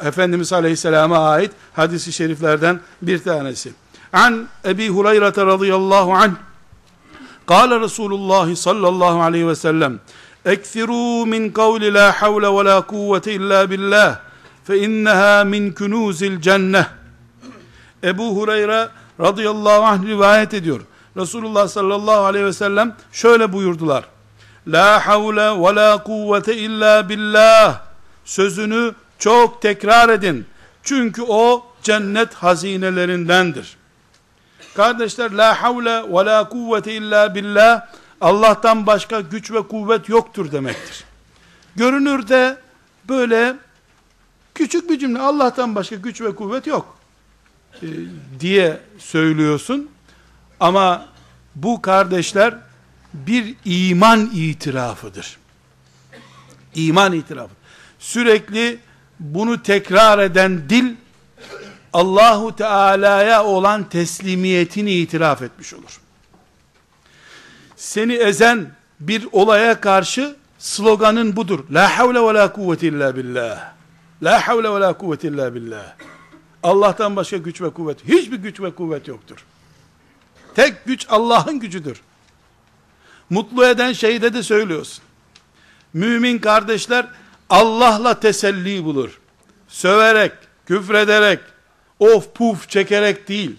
Efendimiz aleyhisselama ait hadisi şeriflerden bir tanesi. An Ebi Hureyre radıyallahu anh Kale Resulullah sallallahu aleyhi ve sellem Ekfirû min kavli la havle ve la kuvvete illa billah fe inneha min kunuzil cenneh Ebu Hureyre radıyallahu anh rivayet ediyor. Resulullah sallallahu aleyhi ve sellem şöyle buyurdular. La havle ve la kuvvete illa billah. Sözünü çok tekrar edin. Çünkü o cennet hazinelerindendir. Kardeşler la havle ve la kuvvete illa billah Allah'tan başka güç ve kuvvet yoktur demektir. Görünürde böyle küçük bir cümle Allah'tan başka güç ve kuvvet yok e, diye söylüyorsun. Ama bu kardeşler bir iman itirafıdır. İman itirafı. Sürekli bunu tekrar eden dil Allahu Teala'ya olan teslimiyetini itiraf etmiş olur. Seni ezen bir olaya karşı sloganın budur. La havle ve la kuvvete illa billah. La havle ve la kuvvete illa billah. Allah'tan başka güç ve kuvvet, hiçbir güç ve kuvvet yoktur. Tek güç Allah'ın gücüdür. Mutlu eden şeyde de söylüyorsun. Mümin kardeşler Allah'la teselli bulur. Söverek, küfrederek, of puf çekerek değil.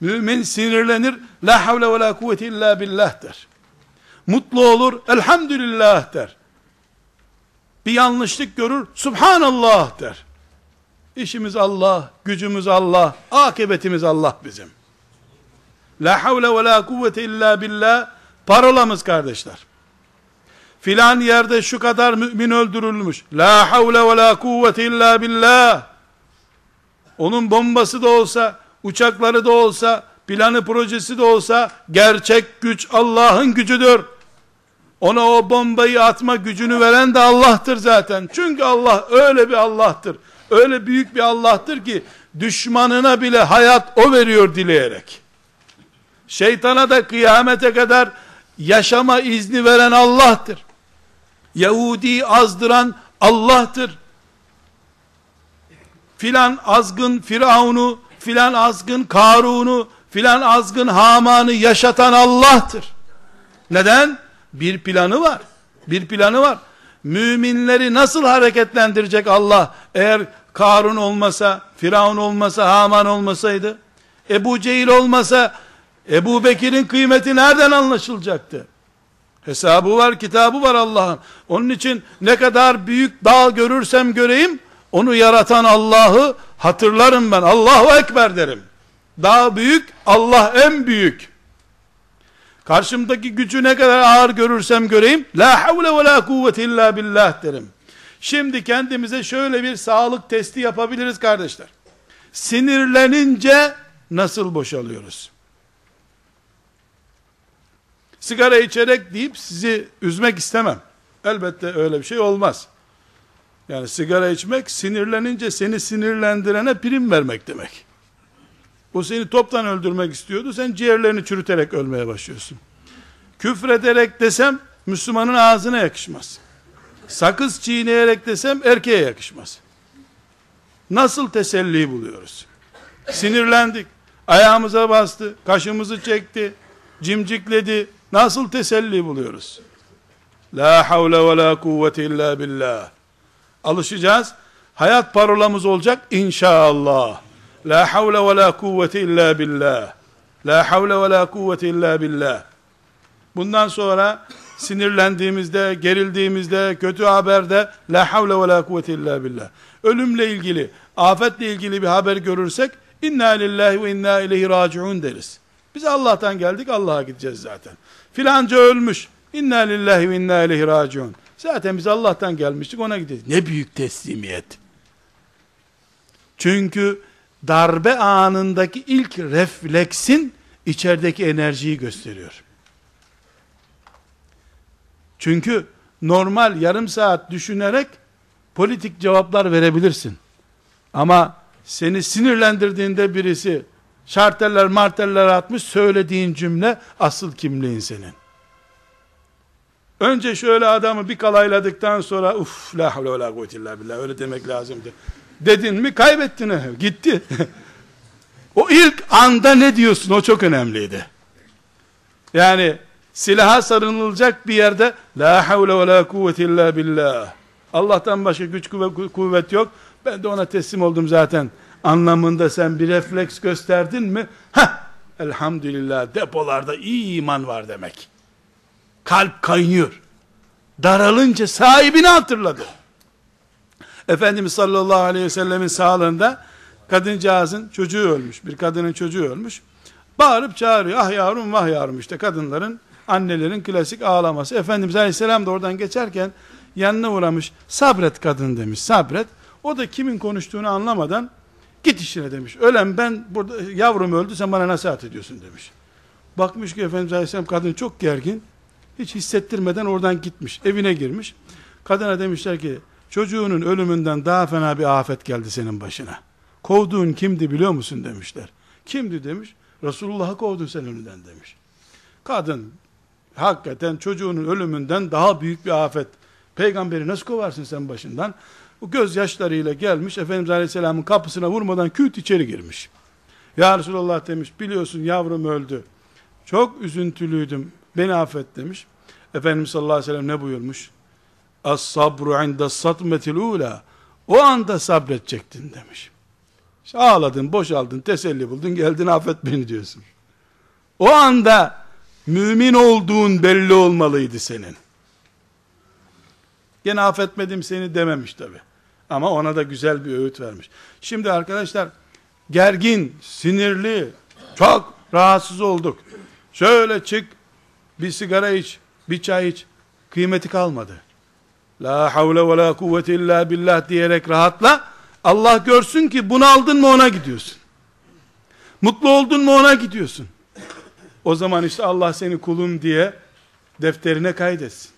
Mümin sinirlenir, la havle ve la kuvvete illa billah der. Mutlu olur, elhamdülillah der. Bir yanlışlık görür, subhanallah der. İşimiz Allah, gücümüz Allah, akıbetimiz Allah bizim. La havle ve la kuvvete illa billah, parolamız kardeşler. Filan yerde şu kadar mümin öldürülmüş. La havle ve la kuvvete illa billah. Onun bombası da olsa, uçakları da olsa, planı projesi de olsa, gerçek güç Allah'ın gücüdür. Ona o bombayı atma gücünü veren de Allah'tır zaten. Çünkü Allah öyle bir Allah'tır. Öyle büyük bir Allah'tır ki, düşmanına bile hayat o veriyor dileyerek. Şeytana da kıyamete kadar yaşama izni veren Allah'tır. Yahudi azdıran Allah'tır filan azgın Firavun'u, filan azgın Karun'u, filan azgın Haman'ı yaşatan Allah'tır. Neden? Bir planı var. Bir planı var. Müminleri nasıl hareketlendirecek Allah eğer Karun olmasa, Firavun olmasa, Haman olmasaydı? Ebu Cehil olmasa Ebu Bekir'in kıymeti nereden anlaşılacaktı? Hesabı var, kitabı var Allah'ın. Onun için ne kadar büyük dağ görürsem göreyim, onu yaratan Allah'ı hatırlarım ben. Allahu Ekber derim. Daha büyük, Allah en büyük. Karşımdaki gücü ne kadar ağır görürsem göreyim, la havle ve la kuvvete illa billah derim. Şimdi kendimize şöyle bir sağlık testi yapabiliriz kardeşler. Sinirlenince nasıl boşalıyoruz? Sigara içerek deyip sizi üzmek istemem. Elbette öyle bir şey olmaz. Yani sigara içmek sinirlenince seni sinirlendirene prim vermek demek. O seni toptan öldürmek istiyordu. Sen ciğerlerini çürüterek ölmeye başlıyorsun. Küfrederek desem Müslümanın ağzına yakışmaz. Sakız çiğneyerek desem erkeğe yakışmaz. Nasıl teselli buluyoruz? Sinirlendik. Ayağımıza bastı, kaşımızı çekti, cimcikledi. Nasıl teselli buluyoruz? La havle ve la kuvvete illa billah alışacağız. Hayat parolamız olacak inşallah. La havle ve la kuvvete illa billah. La havle ve la kuvvete illa billah. Bundan sonra sinirlendiğimizde, gerildiğimizde, kötü haberde la havle ve la kuvvete illa billah. Ölümle ilgili, afetle ilgili bir haber görürsek inna lillahi ve inna ileyhi raciun deriz. Biz Allah'tan geldik, Allah'a gideceğiz zaten. Filanca ölmüş. İnna lillahi ve inna ileyhi raciun. Zaten biz Allah'tan gelmiştik ona gideceğiz. Ne büyük teslimiyet. Çünkü darbe anındaki ilk refleksin içerideki enerjiyi gösteriyor. Çünkü normal yarım saat düşünerek politik cevaplar verebilirsin. Ama seni sinirlendirdiğinde birisi şarteller marteller atmış söylediğin cümle asıl kimliğin senin. Önce şöyle adamı bir kalayladıktan sonra uf la havle ve la kuvvetillah billah öyle demek lazımdı. Dedin mi kaybettin. Gitti. o ilk anda ne diyorsun o çok önemliydi. Yani silaha sarılacak bir yerde la havle ve la kuvvete illa billah. Allah'tan başka güç kuvvet yok. Ben de ona teslim oldum zaten. Anlamında sen bir refleks gösterdin mi? Ha, elhamdülillah depolarda iyi iman var demek. Kalp kaynıyor. Daralınca sahibini hatırladı. Efendimiz sallallahu aleyhi ve sellemin sağlığında kadıncağızın çocuğu ölmüş. Bir kadının çocuğu ölmüş. Bağırıp çağırıyor. Ah yavrum vah yavrum işte kadınların annelerin klasik ağlaması. Efendimiz aleyhisselam da oradan geçerken yanına uğramış. Sabret kadın demiş. Sabret. O da kimin konuştuğunu anlamadan git işine demiş. Ölen ben burada yavrum öldü sen bana nasihat ediyorsun demiş. Bakmış ki Efendimiz Aleyhisselam kadın çok gergin. Hiç hissettirmeden oradan gitmiş. Evine girmiş. Kadına demişler ki çocuğunun ölümünden daha fena bir afet geldi senin başına. Kovduğun kimdi biliyor musun demişler. Kimdi demiş. Resulullah'ı kovdun sen önünden demiş. Kadın hakikaten çocuğunun ölümünden daha büyük bir afet. Peygamberi nasıl kovarsın sen başından? Bu gözyaşlarıyla gelmiş Efendimiz Aleyhisselam'ın kapısına vurmadan küt içeri girmiş. Ya Resulallah demiş biliyorsun yavrum öldü. Çok üzüntülüydüm. Beni affet demiş. Efendimiz sallallahu aleyhi ve sellem ne buyurmuş? As sabru inde satmetil ula. O anda sabredecektin demiş. İşte ağladın, boşaldın, teselli buldun, geldin affet beni diyorsun. O anda mümin olduğun belli olmalıydı senin. Gene affetmedim seni dememiş tabi. Ama ona da güzel bir öğüt vermiş. Şimdi arkadaşlar gergin, sinirli, çok rahatsız olduk. Şöyle çık, bir sigara iç, bir çay iç. Kıymeti kalmadı. La havle ve la kuvvete illa billah diyerek rahatla. Allah görsün ki bunu aldın mı ona gidiyorsun. Mutlu oldun mu ona gidiyorsun. O zaman işte Allah seni kulum diye defterine kaydetsin.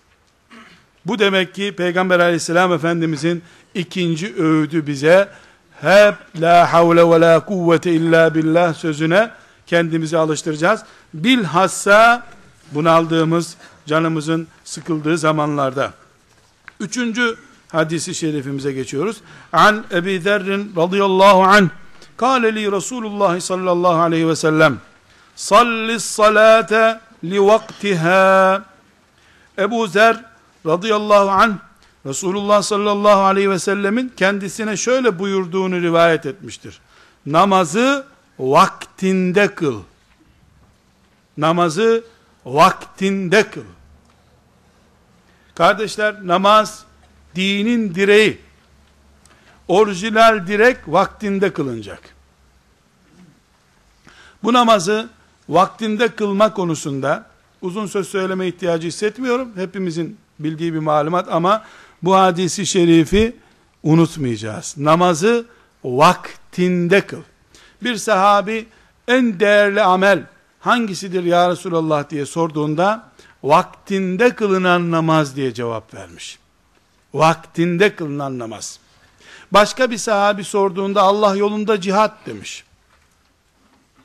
Bu demek ki Peygamber aleyhisselam efendimizin ikinci öğüdü bize hep la havle ve la kuvvete illa billah sözüne kendimizi alıştıracağız. Bilhassa bunaldığımız, canımızın sıkıldığı zamanlarda. Üçüncü hadisi şerifimize geçiyoruz. An Ebi Zerrin radıyallahu anh Kale li Resulullah sallallahu aleyhi ve sellem Sallis salate li vaktiha Ebu Zer radıyallahu anh Resulullah sallallahu aleyhi ve sellemin kendisine şöyle buyurduğunu rivayet etmiştir. Namazı vaktinde kıl. Namazı vaktinde kıl. Kardeşler namaz dinin direği. Orijinal direk vaktinde kılınacak. Bu namazı vaktinde kılma konusunda uzun söz söyleme ihtiyacı hissetmiyorum. Hepimizin bildiği bir malumat ama bu hadisi şerifi unutmayacağız. Namazı vaktinde kıl. Bir sahabi en değerli amel hangisidir ya Resulallah diye sorduğunda vaktinde kılınan namaz diye cevap vermiş. Vaktinde kılınan namaz. Başka bir sahabi sorduğunda Allah yolunda cihat demiş.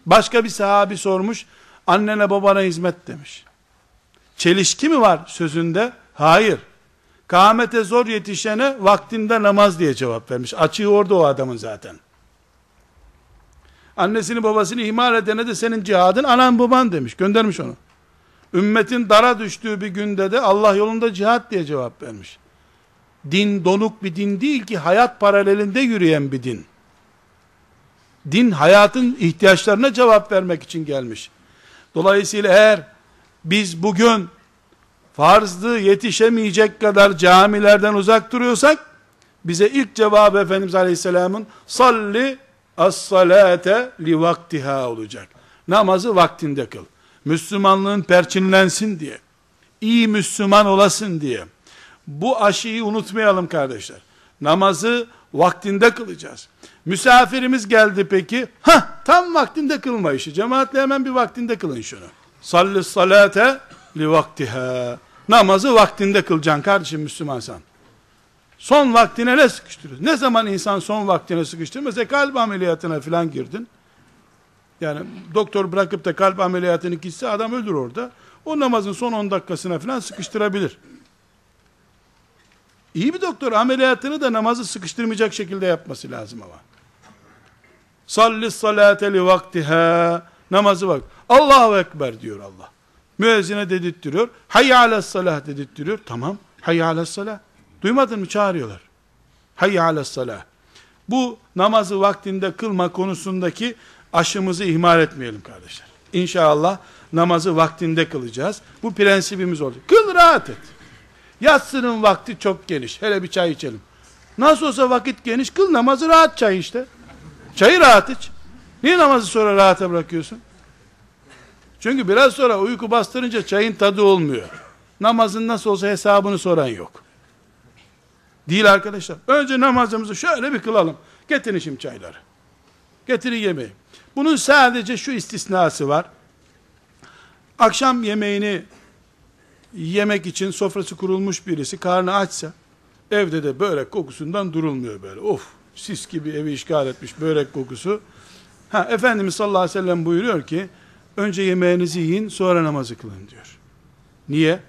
Başka bir sahabi sormuş, annene babana hizmet demiş. Çelişki mi var sözünde? Hayır. Kâmete zor yetişene vaktinde namaz diye cevap vermiş. Açığı orada o adamın zaten. Annesini babasını ihmal edene de senin cihadın anan baban demiş. Göndermiş onu. Ümmetin dara düştüğü bir günde de Allah yolunda cihat diye cevap vermiş. Din donuk bir din değil ki hayat paralelinde yürüyen bir din. Din hayatın ihtiyaçlarına cevap vermek için gelmiş. Dolayısıyla eğer biz bugün farzlı yetişemeyecek kadar camilerden uzak duruyorsak, bize ilk cevabı Efendimiz Aleyhisselam'ın salli as-salate li vaktiha olacak. Namazı vaktinde kıl. Müslümanlığın perçinlensin diye, iyi Müslüman olasın diye, Bu aşıyı unutmayalım kardeşler. Namazı vaktinde kılacağız. Misafirimiz geldi peki. Ha tam vaktinde kılma işi. Cemaatle hemen bir vaktinde kılın şunu. Salli salate li vaktiha. Namazı vaktinde kılacaksın kardeşim Müslümansan. Son vaktine ne sıkıştırıyorsun? Ne zaman insan son vaktine sıkıştırır? Mesela kalp ameliyatına falan girdin. Yani doktor bırakıp da kalp ameliyatını gitse adam ölür orada. O namazın son 10 dakikasına falan sıkıştırabilir. İyi bir doktor ameliyatını da namazı sıkıştırmayacak şekilde yapması lazım ama. Salli salate li vaktiha. Namazı bak. Allahu Ekber diyor Allah. Müezzine dedirtiyor. Hayy ala salah dedirtiyor. Tamam. Hayy ala salah. Duymadın mı? Çağırıyorlar. Hayy ala salah. Bu namazı vaktinde kılma konusundaki aşımızı ihmal etmeyelim kardeşler. İnşallah namazı vaktinde kılacağız. Bu prensibimiz olacak. Kıl rahat et. Yatsının vakti çok geniş. Hele bir çay içelim. Nasıl olsa vakit geniş. Kıl namazı rahat çay işte. Çayı rahat iç. Niye namazı sonra rahata bırakıyorsun? Çünkü biraz sonra uyku bastırınca çayın tadı olmuyor. Namazın nasıl olsa hesabını soran yok. Değil arkadaşlar. Önce namazımızı şöyle bir kılalım. Getirin şimdi çayları. Getirin yemeği. Bunun sadece şu istisnası var. Akşam yemeğini yemek için sofrası kurulmuş birisi karnı açsa evde de börek kokusundan durulmuyor böyle. Of sis gibi evi işgal etmiş börek kokusu. Ha Efendimiz sallallahu aleyhi ve sellem buyuruyor ki önce yemeğinizi yiyin sonra namazı kılın diyor. Niye?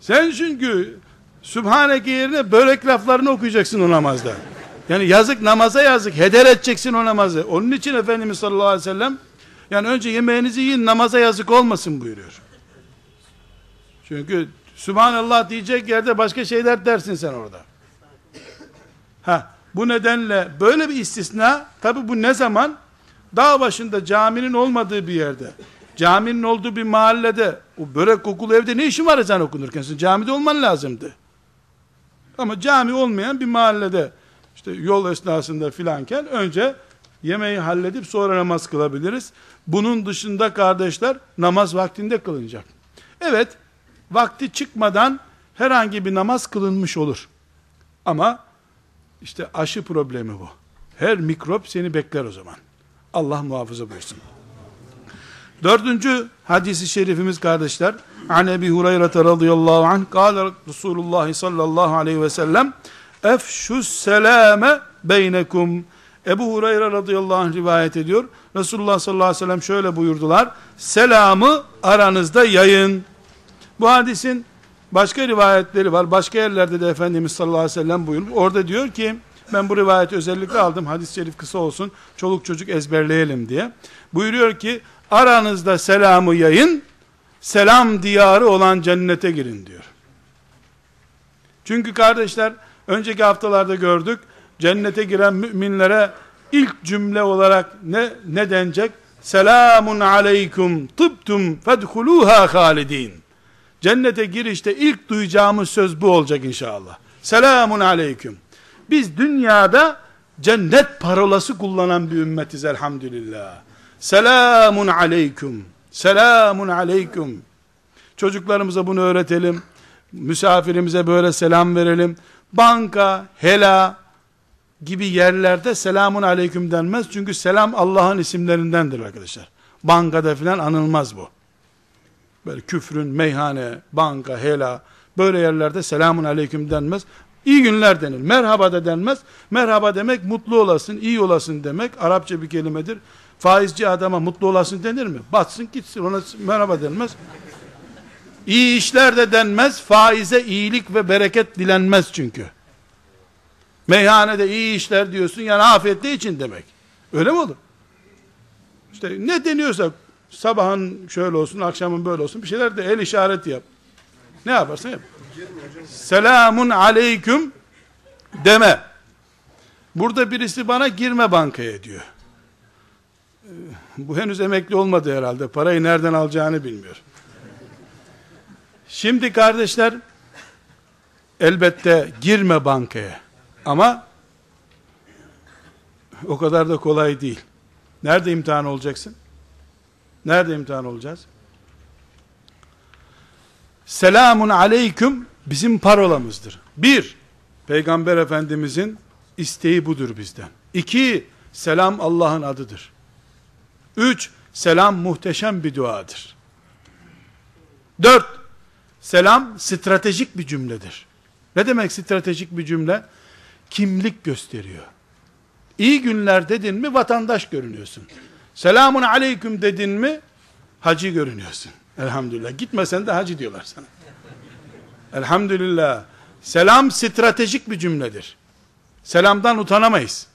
Sen çünkü Sübhaneke yerine börek laflarını okuyacaksın o namazda. Yani yazık namaza yazık. Heder edeceksin o namazı. Onun için Efendimiz sallallahu aleyhi ve sellem yani önce yemeğinizi yiyin namaza yazık olmasın buyuruyor. Çünkü Sübhanallah diyecek yerde başka şeyler dersin sen orada. Ha, bu nedenle böyle bir istisna tabi bu ne zaman? Dağ başında caminin olmadığı bir yerde. Caminin olduğu bir mahallede o börek kokulu evde ne işin var ezan okunurken? Sen camide olman lazımdı. Ama cami olmayan bir mahallede işte yol esnasında filanken önce yemeği halledip sonra namaz kılabiliriz. Bunun dışında kardeşler namaz vaktinde kılınacak. Evet, vakti çıkmadan herhangi bir namaz kılınmış olur. Ama işte aşı problemi bu. Her mikrop seni bekler o zaman. Allah muhafaza buyursun. Dördüncü hadisi şerifimiz kardeşler. An Ebi Hureyre radıyallahu anh. Kale Resulullah sallallahu aleyhi ve sellem. Efşus selame beynekum. Ebu Hureyre radıyallahu anh rivayet ediyor. Resulullah sallallahu aleyhi ve sellem şöyle buyurdular. Selamı aranızda yayın. Bu hadisin başka rivayetleri var. Başka yerlerde de Efendimiz sallallahu aleyhi ve sellem buyurmuş. Orada diyor ki ben bu rivayeti özellikle aldım. Hadis-i şerif kısa olsun. Çoluk çocuk ezberleyelim diye. Buyuruyor ki aranızda selamı yayın. Selam diyarı olan cennete girin diyor. Çünkü kardeşler önceki haftalarda gördük. Cennete giren müminlere ilk cümle olarak ne ne denecek? Selamun aleykum tıbtum fedhuluha halidin. Cennete girişte ilk duyacağımız söz bu olacak inşallah. Selamun aleyküm. Biz dünyada cennet parolası kullanan bir ümmetiz elhamdülillah. Selamun aleyküm. Selamun aleyküm. Çocuklarımıza bunu öğretelim. Misafirimize böyle selam verelim. Banka, hela gibi yerlerde selamun aleyküm denmez. Çünkü selam Allah'ın isimlerindendir arkadaşlar. Bankada filan anılmaz bu. Böyle küfrün, meyhane, banka, hela böyle yerlerde selamun aleyküm denmez. İyi günler denir. Merhaba da denmez. Merhaba demek mutlu olasın, iyi olasın demek. Arapça bir kelimedir. Faizci adama mutlu olasın denir mi? Batsın gitsin ona merhaba denmez. İyi işler de denmez. Faize iyilik ve bereket dilenmez çünkü. Meyhanede iyi işler diyorsun yani afiyette için demek. Öyle mi olur? İşte ne deniyorsa sabahın şöyle olsun, akşamın böyle olsun bir şeyler de el işareti yap. Ne yaparsan yap. Selamun aleyküm deme. Burada birisi bana girme bankaya diyor. Ee, bu henüz emekli olmadı herhalde. Parayı nereden alacağını bilmiyor. Şimdi kardeşler elbette girme bankaya. Ama o kadar da kolay değil. Nerede imtihan olacaksın? Nerede imtihan olacağız? Selamun aleyküm bizim parolamızdır. Bir, Peygamber Efendimizin isteği budur bizden. İki, selam Allah'ın adıdır. Üç, selam muhteşem bir duadır. Dört, selam stratejik bir cümledir. Ne demek stratejik bir cümle? Kimlik gösteriyor. İyi günler dedin mi vatandaş görünüyorsun. Selamun aleyküm dedin mi hacı görünüyorsun. Elhamdülillah. Gitmesen de hacı diyorlar sana. Elhamdülillah. Selam stratejik bir cümledir. Selamdan utanamayız.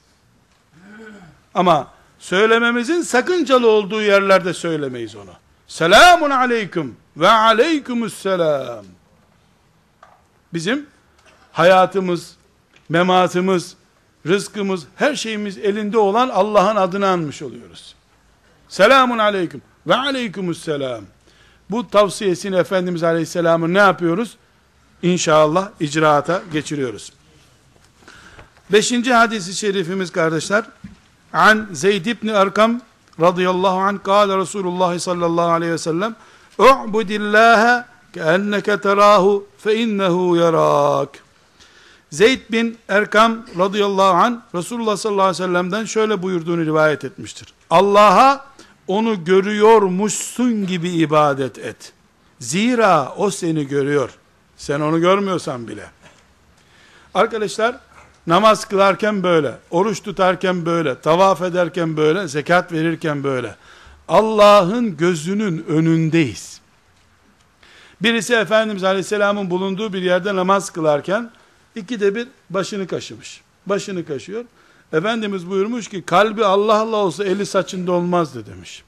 Ama söylememizin sakıncalı olduğu yerlerde söylemeyiz onu. Selamun aleyküm ve aleykümüsselam. Bizim hayatımız, mematımız, rızkımız, her şeyimiz elinde olan Allah'ın adını anmış oluyoruz. Selamun aleyküm ve aleykümüsselam. Bu tavsiyesini Efendimiz Aleyhisselam'ın ne yapıyoruz? İnşallah icraata geçiriyoruz. Beşinci hadisi şerifimiz kardeşler. An Zeyd ibn Erkam radıyallahu anh kâle Resulullah sallallahu aleyhi ve sellem U'budillâhe keenneke terâhu fe innehu yarak. Zeyd bin Erkam radıyallahu an Resulullah sallallahu aleyhi ve sellem'den şöyle buyurduğunu rivayet etmiştir. Allah'a onu görüyormuşsun gibi ibadet et. Zira o seni görüyor. Sen onu görmüyorsan bile. Arkadaşlar namaz kılarken böyle, oruç tutarken böyle, tavaf ederken böyle, zekat verirken böyle. Allah'ın gözünün önündeyiz. Birisi Efendimiz Aleyhisselam'ın bulunduğu bir yerde namaz kılarken ikide bir başını kaşımış. Başını kaşıyor. Efendimiz buyurmuş ki kalbi Allah Allah olsa eli saçında olmazdı demiş.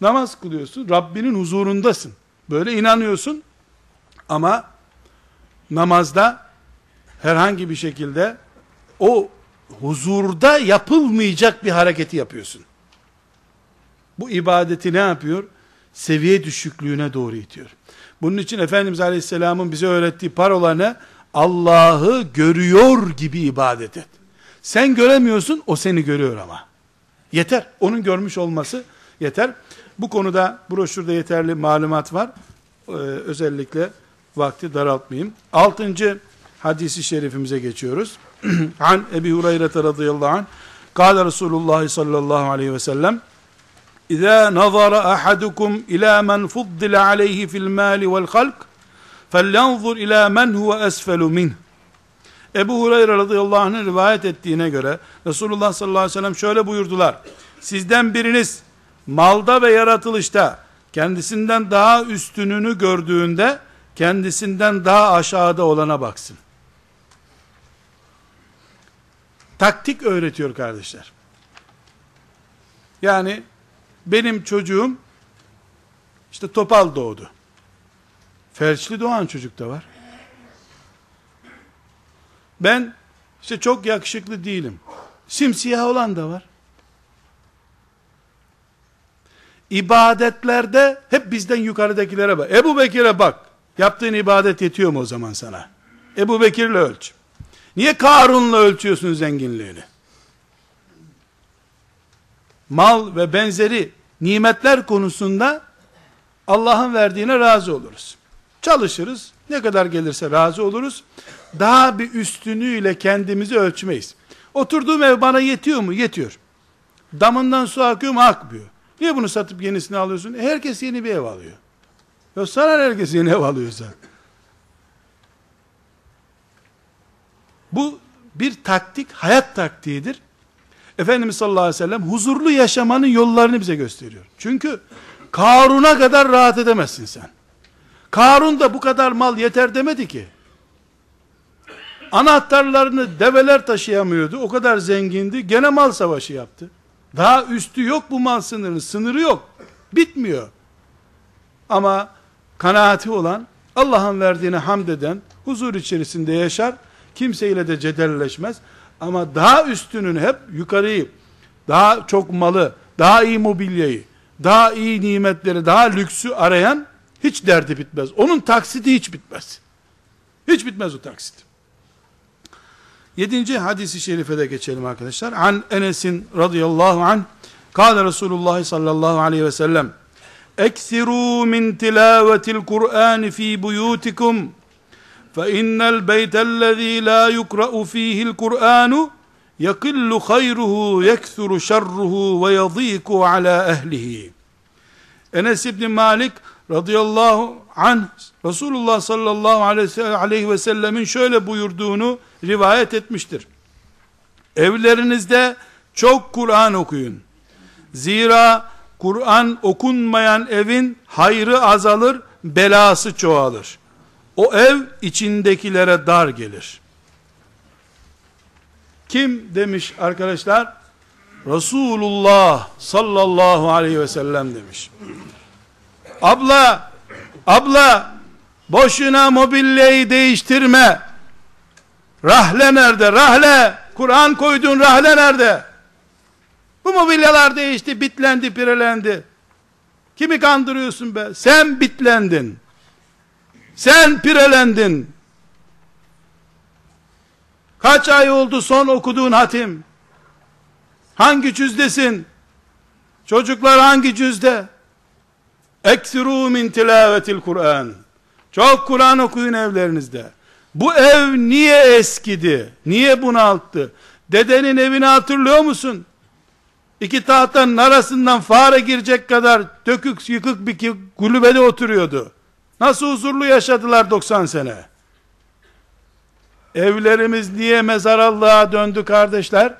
Namaz kılıyorsun, Rabbinin huzurundasın. Böyle inanıyorsun ama namazda herhangi bir şekilde o huzurda yapılmayacak bir hareketi yapıyorsun. Bu ibadeti ne yapıyor? Seviye düşüklüğüne doğru itiyor. Bunun için Efendimiz Aleyhisselam'ın bize öğrettiği parola ne? Allah'ı görüyor gibi ibadet et. Sen göremiyorsun, o seni görüyor ama. Yeter. Onun görmüş olması yeter. Bu konuda broşürde yeterli malumat var. Ee, özellikle vakti daraltmayayım. Altıncı hadisi şerifimize geçiyoruz. An Ebi Hureyre radıyallahu anh Kale Resulullah sallallahu aleyhi ve sellem İza nazara ahadukum ila men fuddila aleyhi fil mali vel halk felyanzur ila men huve esfelu minh Ebu Hureyre radıyallahu anh'ın rivayet ettiğine göre Resulullah sallallahu aleyhi ve sellem şöyle buyurdular. Sizden biriniz malda ve yaratılışta kendisinden daha üstününü gördüğünde kendisinden daha aşağıda olana baksın. Taktik öğretiyor kardeşler. Yani benim çocuğum işte topal doğdu. Felçli doğan çocuk da var. Ben işte çok yakışıklı değilim. Simsiyah olan da var. İbadetlerde hep bizden yukarıdakilere bak. Ebu Bekir'e bak. Yaptığın ibadet yetiyor mu o zaman sana? Ebu Bekir'le ölç. Niye Karun'la ölçüyorsun zenginliğini? Mal ve benzeri nimetler konusunda Allah'ın verdiğine razı oluruz. Çalışırız. Ne kadar gelirse razı oluruz. Daha bir üstünüyle kendimizi ölçmeyiz. Oturduğum ev bana yetiyor mu? Yetiyor. Damından su akıyor mu? Akmıyor. Niye bunu satıp yenisini alıyorsun? Herkes yeni bir ev alıyor. Ya sana herkes yeni ev alıyorsa. Bu bir taktik, hayat taktiğidir. Efendimiz sallallahu aleyhi ve sellem huzurlu yaşamanın yollarını bize gösteriyor. Çünkü Karun'a kadar rahat edemezsin sen. Karun da bu kadar mal yeter demedi ki. Anahtarlarını develer taşıyamıyordu. O kadar zengindi. Gene mal savaşı yaptı. Daha üstü yok bu mal sınırının. Sınırı yok. Bitmiyor. Ama kanaati olan, Allah'ın verdiğine hamd eden, huzur içerisinde yaşar. Kimseyle de cedelleşmez. Ama daha üstünün hep yukarıyı, daha çok malı, daha iyi mobilyayı, daha iyi nimetleri, daha lüksü arayan hiç derdi bitmez. Onun taksiti hiç bitmez. Hiç bitmez o taksit. Yedinci hadisi şerife de geçelim arkadaşlar. An Enes'in radıyallahu anh Kale Resulullah sallallahu aleyhi ve sellem Eksiru min tilavetil Kur'an fi buyutikum فإن البيت الذي لا يقرأ فيه القرآن يقل خيره يكثر شره ويضيق على أهله Enes İbni Malik radıyallahu anh Resulullah sallallahu aleyhi ve sellemin şöyle buyurduğunu rivayet etmiştir. Evlerinizde çok Kur'an okuyun. Zira Kur'an okunmayan evin hayrı azalır, belası çoğalır. O ev içindekilere dar gelir. Kim demiş arkadaşlar? Resulullah sallallahu aleyhi ve sellem demiş. Abla, abla, boşuna mobilyayı değiştirme. Rahle nerede? Rahle. Kur'an koydun rahle nerede? Bu mobilyalar değişti, bitlendi, pirelendi. Kimi kandırıyorsun be? Sen bitlendin. Sen pirelendin. Kaç ay oldu son okuduğun hatim? Hangi cüzdesin? Çocuklar hangi cüzde? Eksiru min tilavetil Kur'an. Çok Kur'an okuyun evlerinizde. Bu ev niye eskidi? Niye bunalttı? Dedenin evini hatırlıyor musun? İki tahtanın arasından fare girecek kadar dökük yıkık bir kulübede oturuyordu. Nasıl huzurlu yaşadılar 90 sene? Evlerimiz niye mezarallığa döndü kardeşler?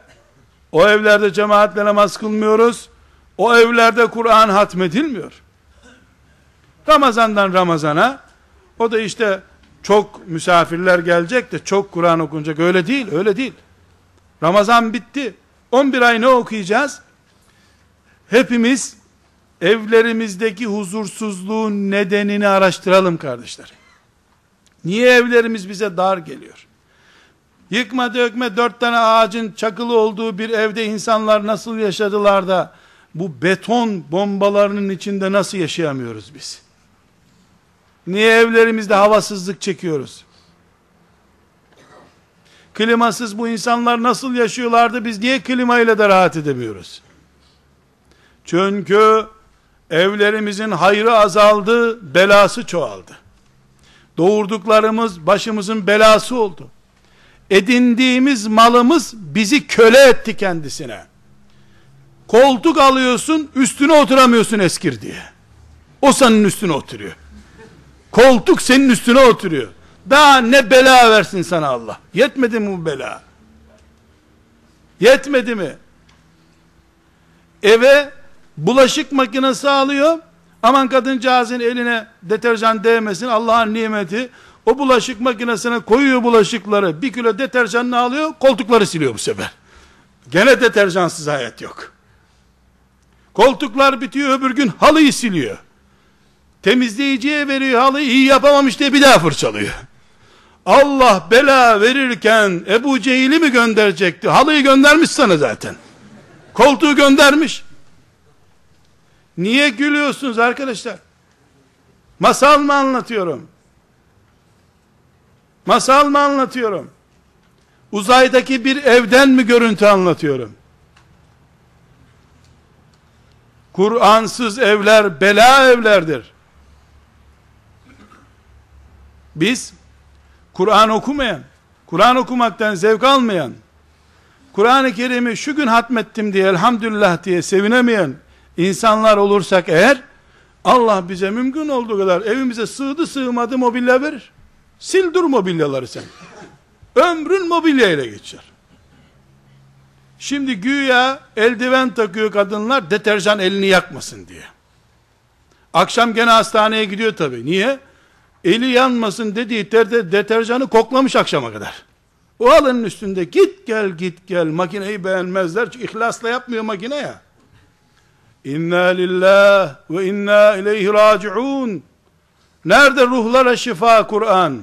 O evlerde cemaatle namaz kılmıyoruz. O evlerde Kur'an hatmedilmiyor. Ramazandan Ramazana o da işte çok misafirler gelecek de çok Kur'an okunacak. Öyle değil, öyle değil. Ramazan bitti. 11 ay ne okuyacağız? Hepimiz evlerimizdeki huzursuzluğun nedenini araştıralım kardeşler. Niye evlerimiz bize dar geliyor? Yıkma dökme dört tane ağacın çakılı olduğu bir evde insanlar nasıl yaşadılar da bu beton bombalarının içinde nasıl yaşayamıyoruz biz? Niye evlerimizde havasızlık çekiyoruz? Klimasız bu insanlar nasıl yaşıyorlardı biz niye klimayla da rahat edemiyoruz? Çünkü evlerimizin hayrı azaldı, belası çoğaldı. Doğurduklarımız başımızın belası oldu. Edindiğimiz malımız bizi köle etti kendisine. Koltuk alıyorsun, üstüne oturamıyorsun eskir diye. O senin üstüne oturuyor. Koltuk senin üstüne oturuyor. Daha ne bela versin sana Allah. Yetmedi mi bu bela? Yetmedi mi? Eve bulaşık makinesi alıyor. Aman kadıncağızın eline deterjan değmesin Allah'ın nimeti. O bulaşık makinesine koyuyor bulaşıkları. Bir kilo deterjanını alıyor. Koltukları siliyor bu sefer. Gene deterjansız hayat yok. Koltuklar bitiyor öbür gün halıyı siliyor. Temizleyiciye veriyor halıyı iyi yapamamış diye bir daha fırçalıyor. Allah bela verirken Ebu Cehil'i mi gönderecekti? Halıyı göndermiş sana zaten. Koltuğu göndermiş. Niye gülüyorsunuz arkadaşlar? Masal mı anlatıyorum? Masal mı anlatıyorum? Uzaydaki bir evden mi görüntü anlatıyorum? Kur'ansız evler bela evlerdir. Biz Kur'an okumayan, Kur'an okumaktan zevk almayan, Kur'an-ı Kerim'i şu gün hatmettim diye elhamdülillah diye sevinemeyen insanlar olursak eğer Allah bize mümkün olduğu kadar evimize sığdı sığmadı mobilya verir. Sil dur mobilyaları sen. Ömrün mobilya ile geçer. Şimdi güya eldiven takıyor kadınlar deterjan elini yakmasın diye. Akşam gene hastaneye gidiyor tabi. Niye? Eli yanmasın dediği ter deterjanı koklamış akşama kadar. O alının üstünde git gel git gel makineyi beğenmezler çünkü ihlasla yapmıyor makine ya. İnna lillah ve inna ileyhi raciun. Nerede ruhlara şifa Kur'an?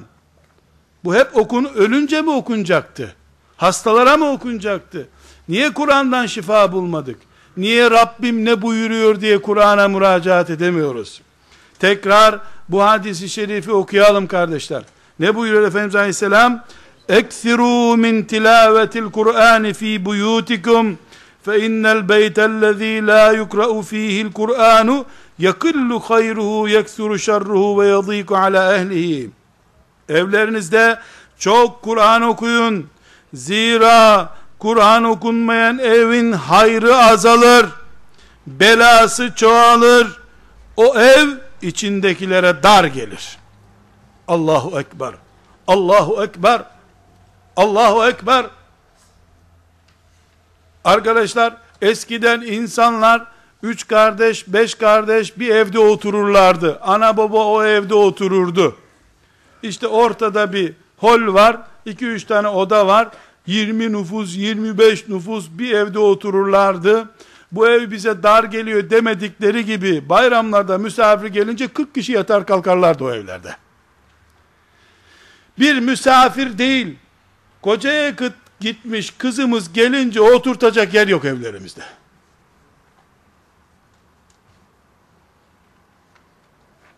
Bu hep okun ölünce mi okunacaktı? Hastalara mı okunacaktı? Niye Kur'an'dan şifa bulmadık? Niye Rabbim ne buyuruyor diye Kur'an'a müracaat edemiyoruz? Tekrar bu hadisi şerifi okuyalım kardeşler. Ne buyuruyor Efendimiz Aleyhisselam? Eksiru min tilavetil Kur'an fi buyutikum fe innel beytellezî la yukra'u fîhil Kur'anu yakillu hayruhu yeksuru şerruhu ve yadîku ala. Evlerinizde çok Kur'an okuyun. Zira Kur'an okunmayan evin hayrı azalır. Belası çoğalır. O ev içindekilere dar gelir. Allahu Ekber. Allahu Ekber. Allahu Ekber. Arkadaşlar eskiden insanlar üç kardeş, beş kardeş bir evde otururlardı. Ana baba o evde otururdu. İşte ortada bir hol var, iki üç tane oda var. 20 nüfus, 25 nüfus bir evde otururlardı. Bu ev bize dar geliyor demedikleri gibi bayramlarda misafir gelince 40 kişi yatar kalkarlardı o evlerde. Bir misafir değil, kocaya gitmiş kızımız gelince oturtacak yer yok evlerimizde.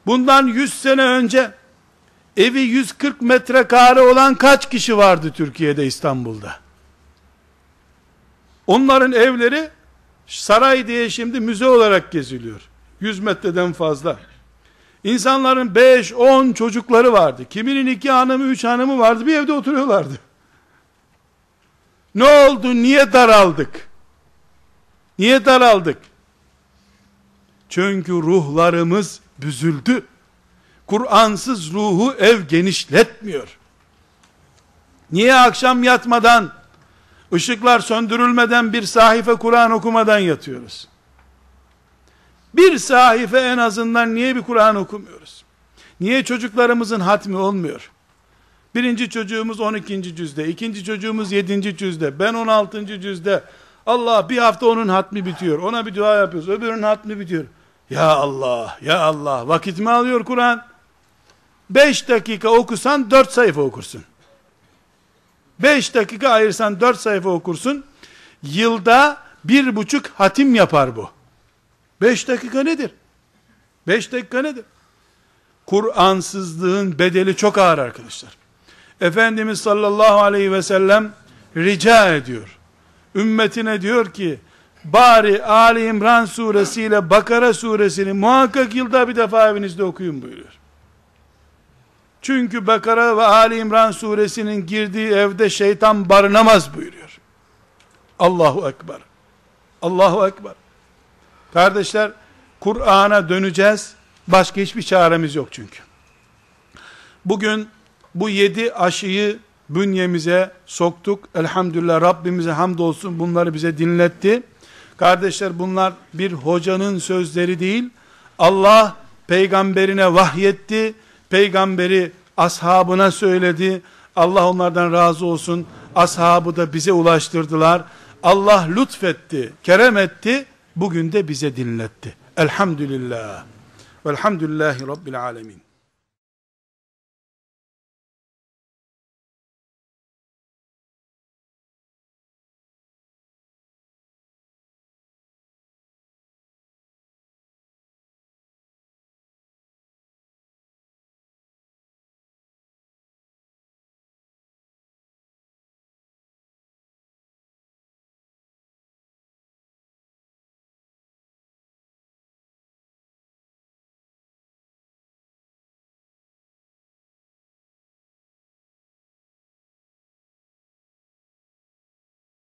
Bundan 100 sene önce evi 140 metrekare olan kaç kişi vardı Türkiye'de İstanbul'da? Onların evleri saray diye şimdi müze olarak geziliyor. 100 metreden fazla. İnsanların 5, 10 çocukları vardı. Kiminin iki hanımı, üç hanımı vardı. Bir evde oturuyorlardı. Ne oldu? Niye daraldık? Niye daraldık? Çünkü ruhlarımız büzüldü. Kur'ansız ruhu ev genişletmiyor. Niye akşam yatmadan, ışıklar söndürülmeden bir sahife Kur'an okumadan yatıyoruz? Bir sahife en azından niye bir Kur'an okumuyoruz? Niye çocuklarımızın hatmi olmuyor? Birinci çocuğumuz 12. cüzde, ikinci çocuğumuz 7. cüzde, ben 16. cüzde. Allah bir hafta onun hatmi bitiyor. Ona bir dua yapıyoruz. Öbürünün hatmi bitiyor. Ya Allah, ya Allah. Vakit alıyor Kur'an? 5 dakika okusan 4 sayfa okursun. 5 dakika ayırsan 4 sayfa okursun. Yılda bir buçuk hatim yapar bu. 5 dakika nedir? 5 dakika nedir? Kur'ansızlığın bedeli çok ağır arkadaşlar. Efendimiz sallallahu aleyhi ve sellem rica ediyor. Ümmetine diyor ki, bari Ali İmran suresiyle Bakara suresini muhakkak yılda bir defa evinizde okuyun buyuruyor. Çünkü Bakara ve Ali İmran suresinin girdiği evde şeytan barınamaz buyuruyor. Allahu Ekber. Allahu Ekber. Kardeşler, Kur'an'a döneceğiz. Başka hiçbir çaremiz yok çünkü. Bugün bu yedi aşıyı bünyemize soktuk. Elhamdülillah Rabbimize hamdolsun bunları bize dinletti. Kardeşler bunlar bir hocanın sözleri değil. Allah peygamberine vahyetti. Peygamberi ashabına söyledi. Allah onlardan razı olsun. Ashabı da bize ulaştırdılar. Allah lütfetti, kerem etti. Bugün de bize dinletti. Elhamdülillah. Velhamdülillahi Rabbil alemin.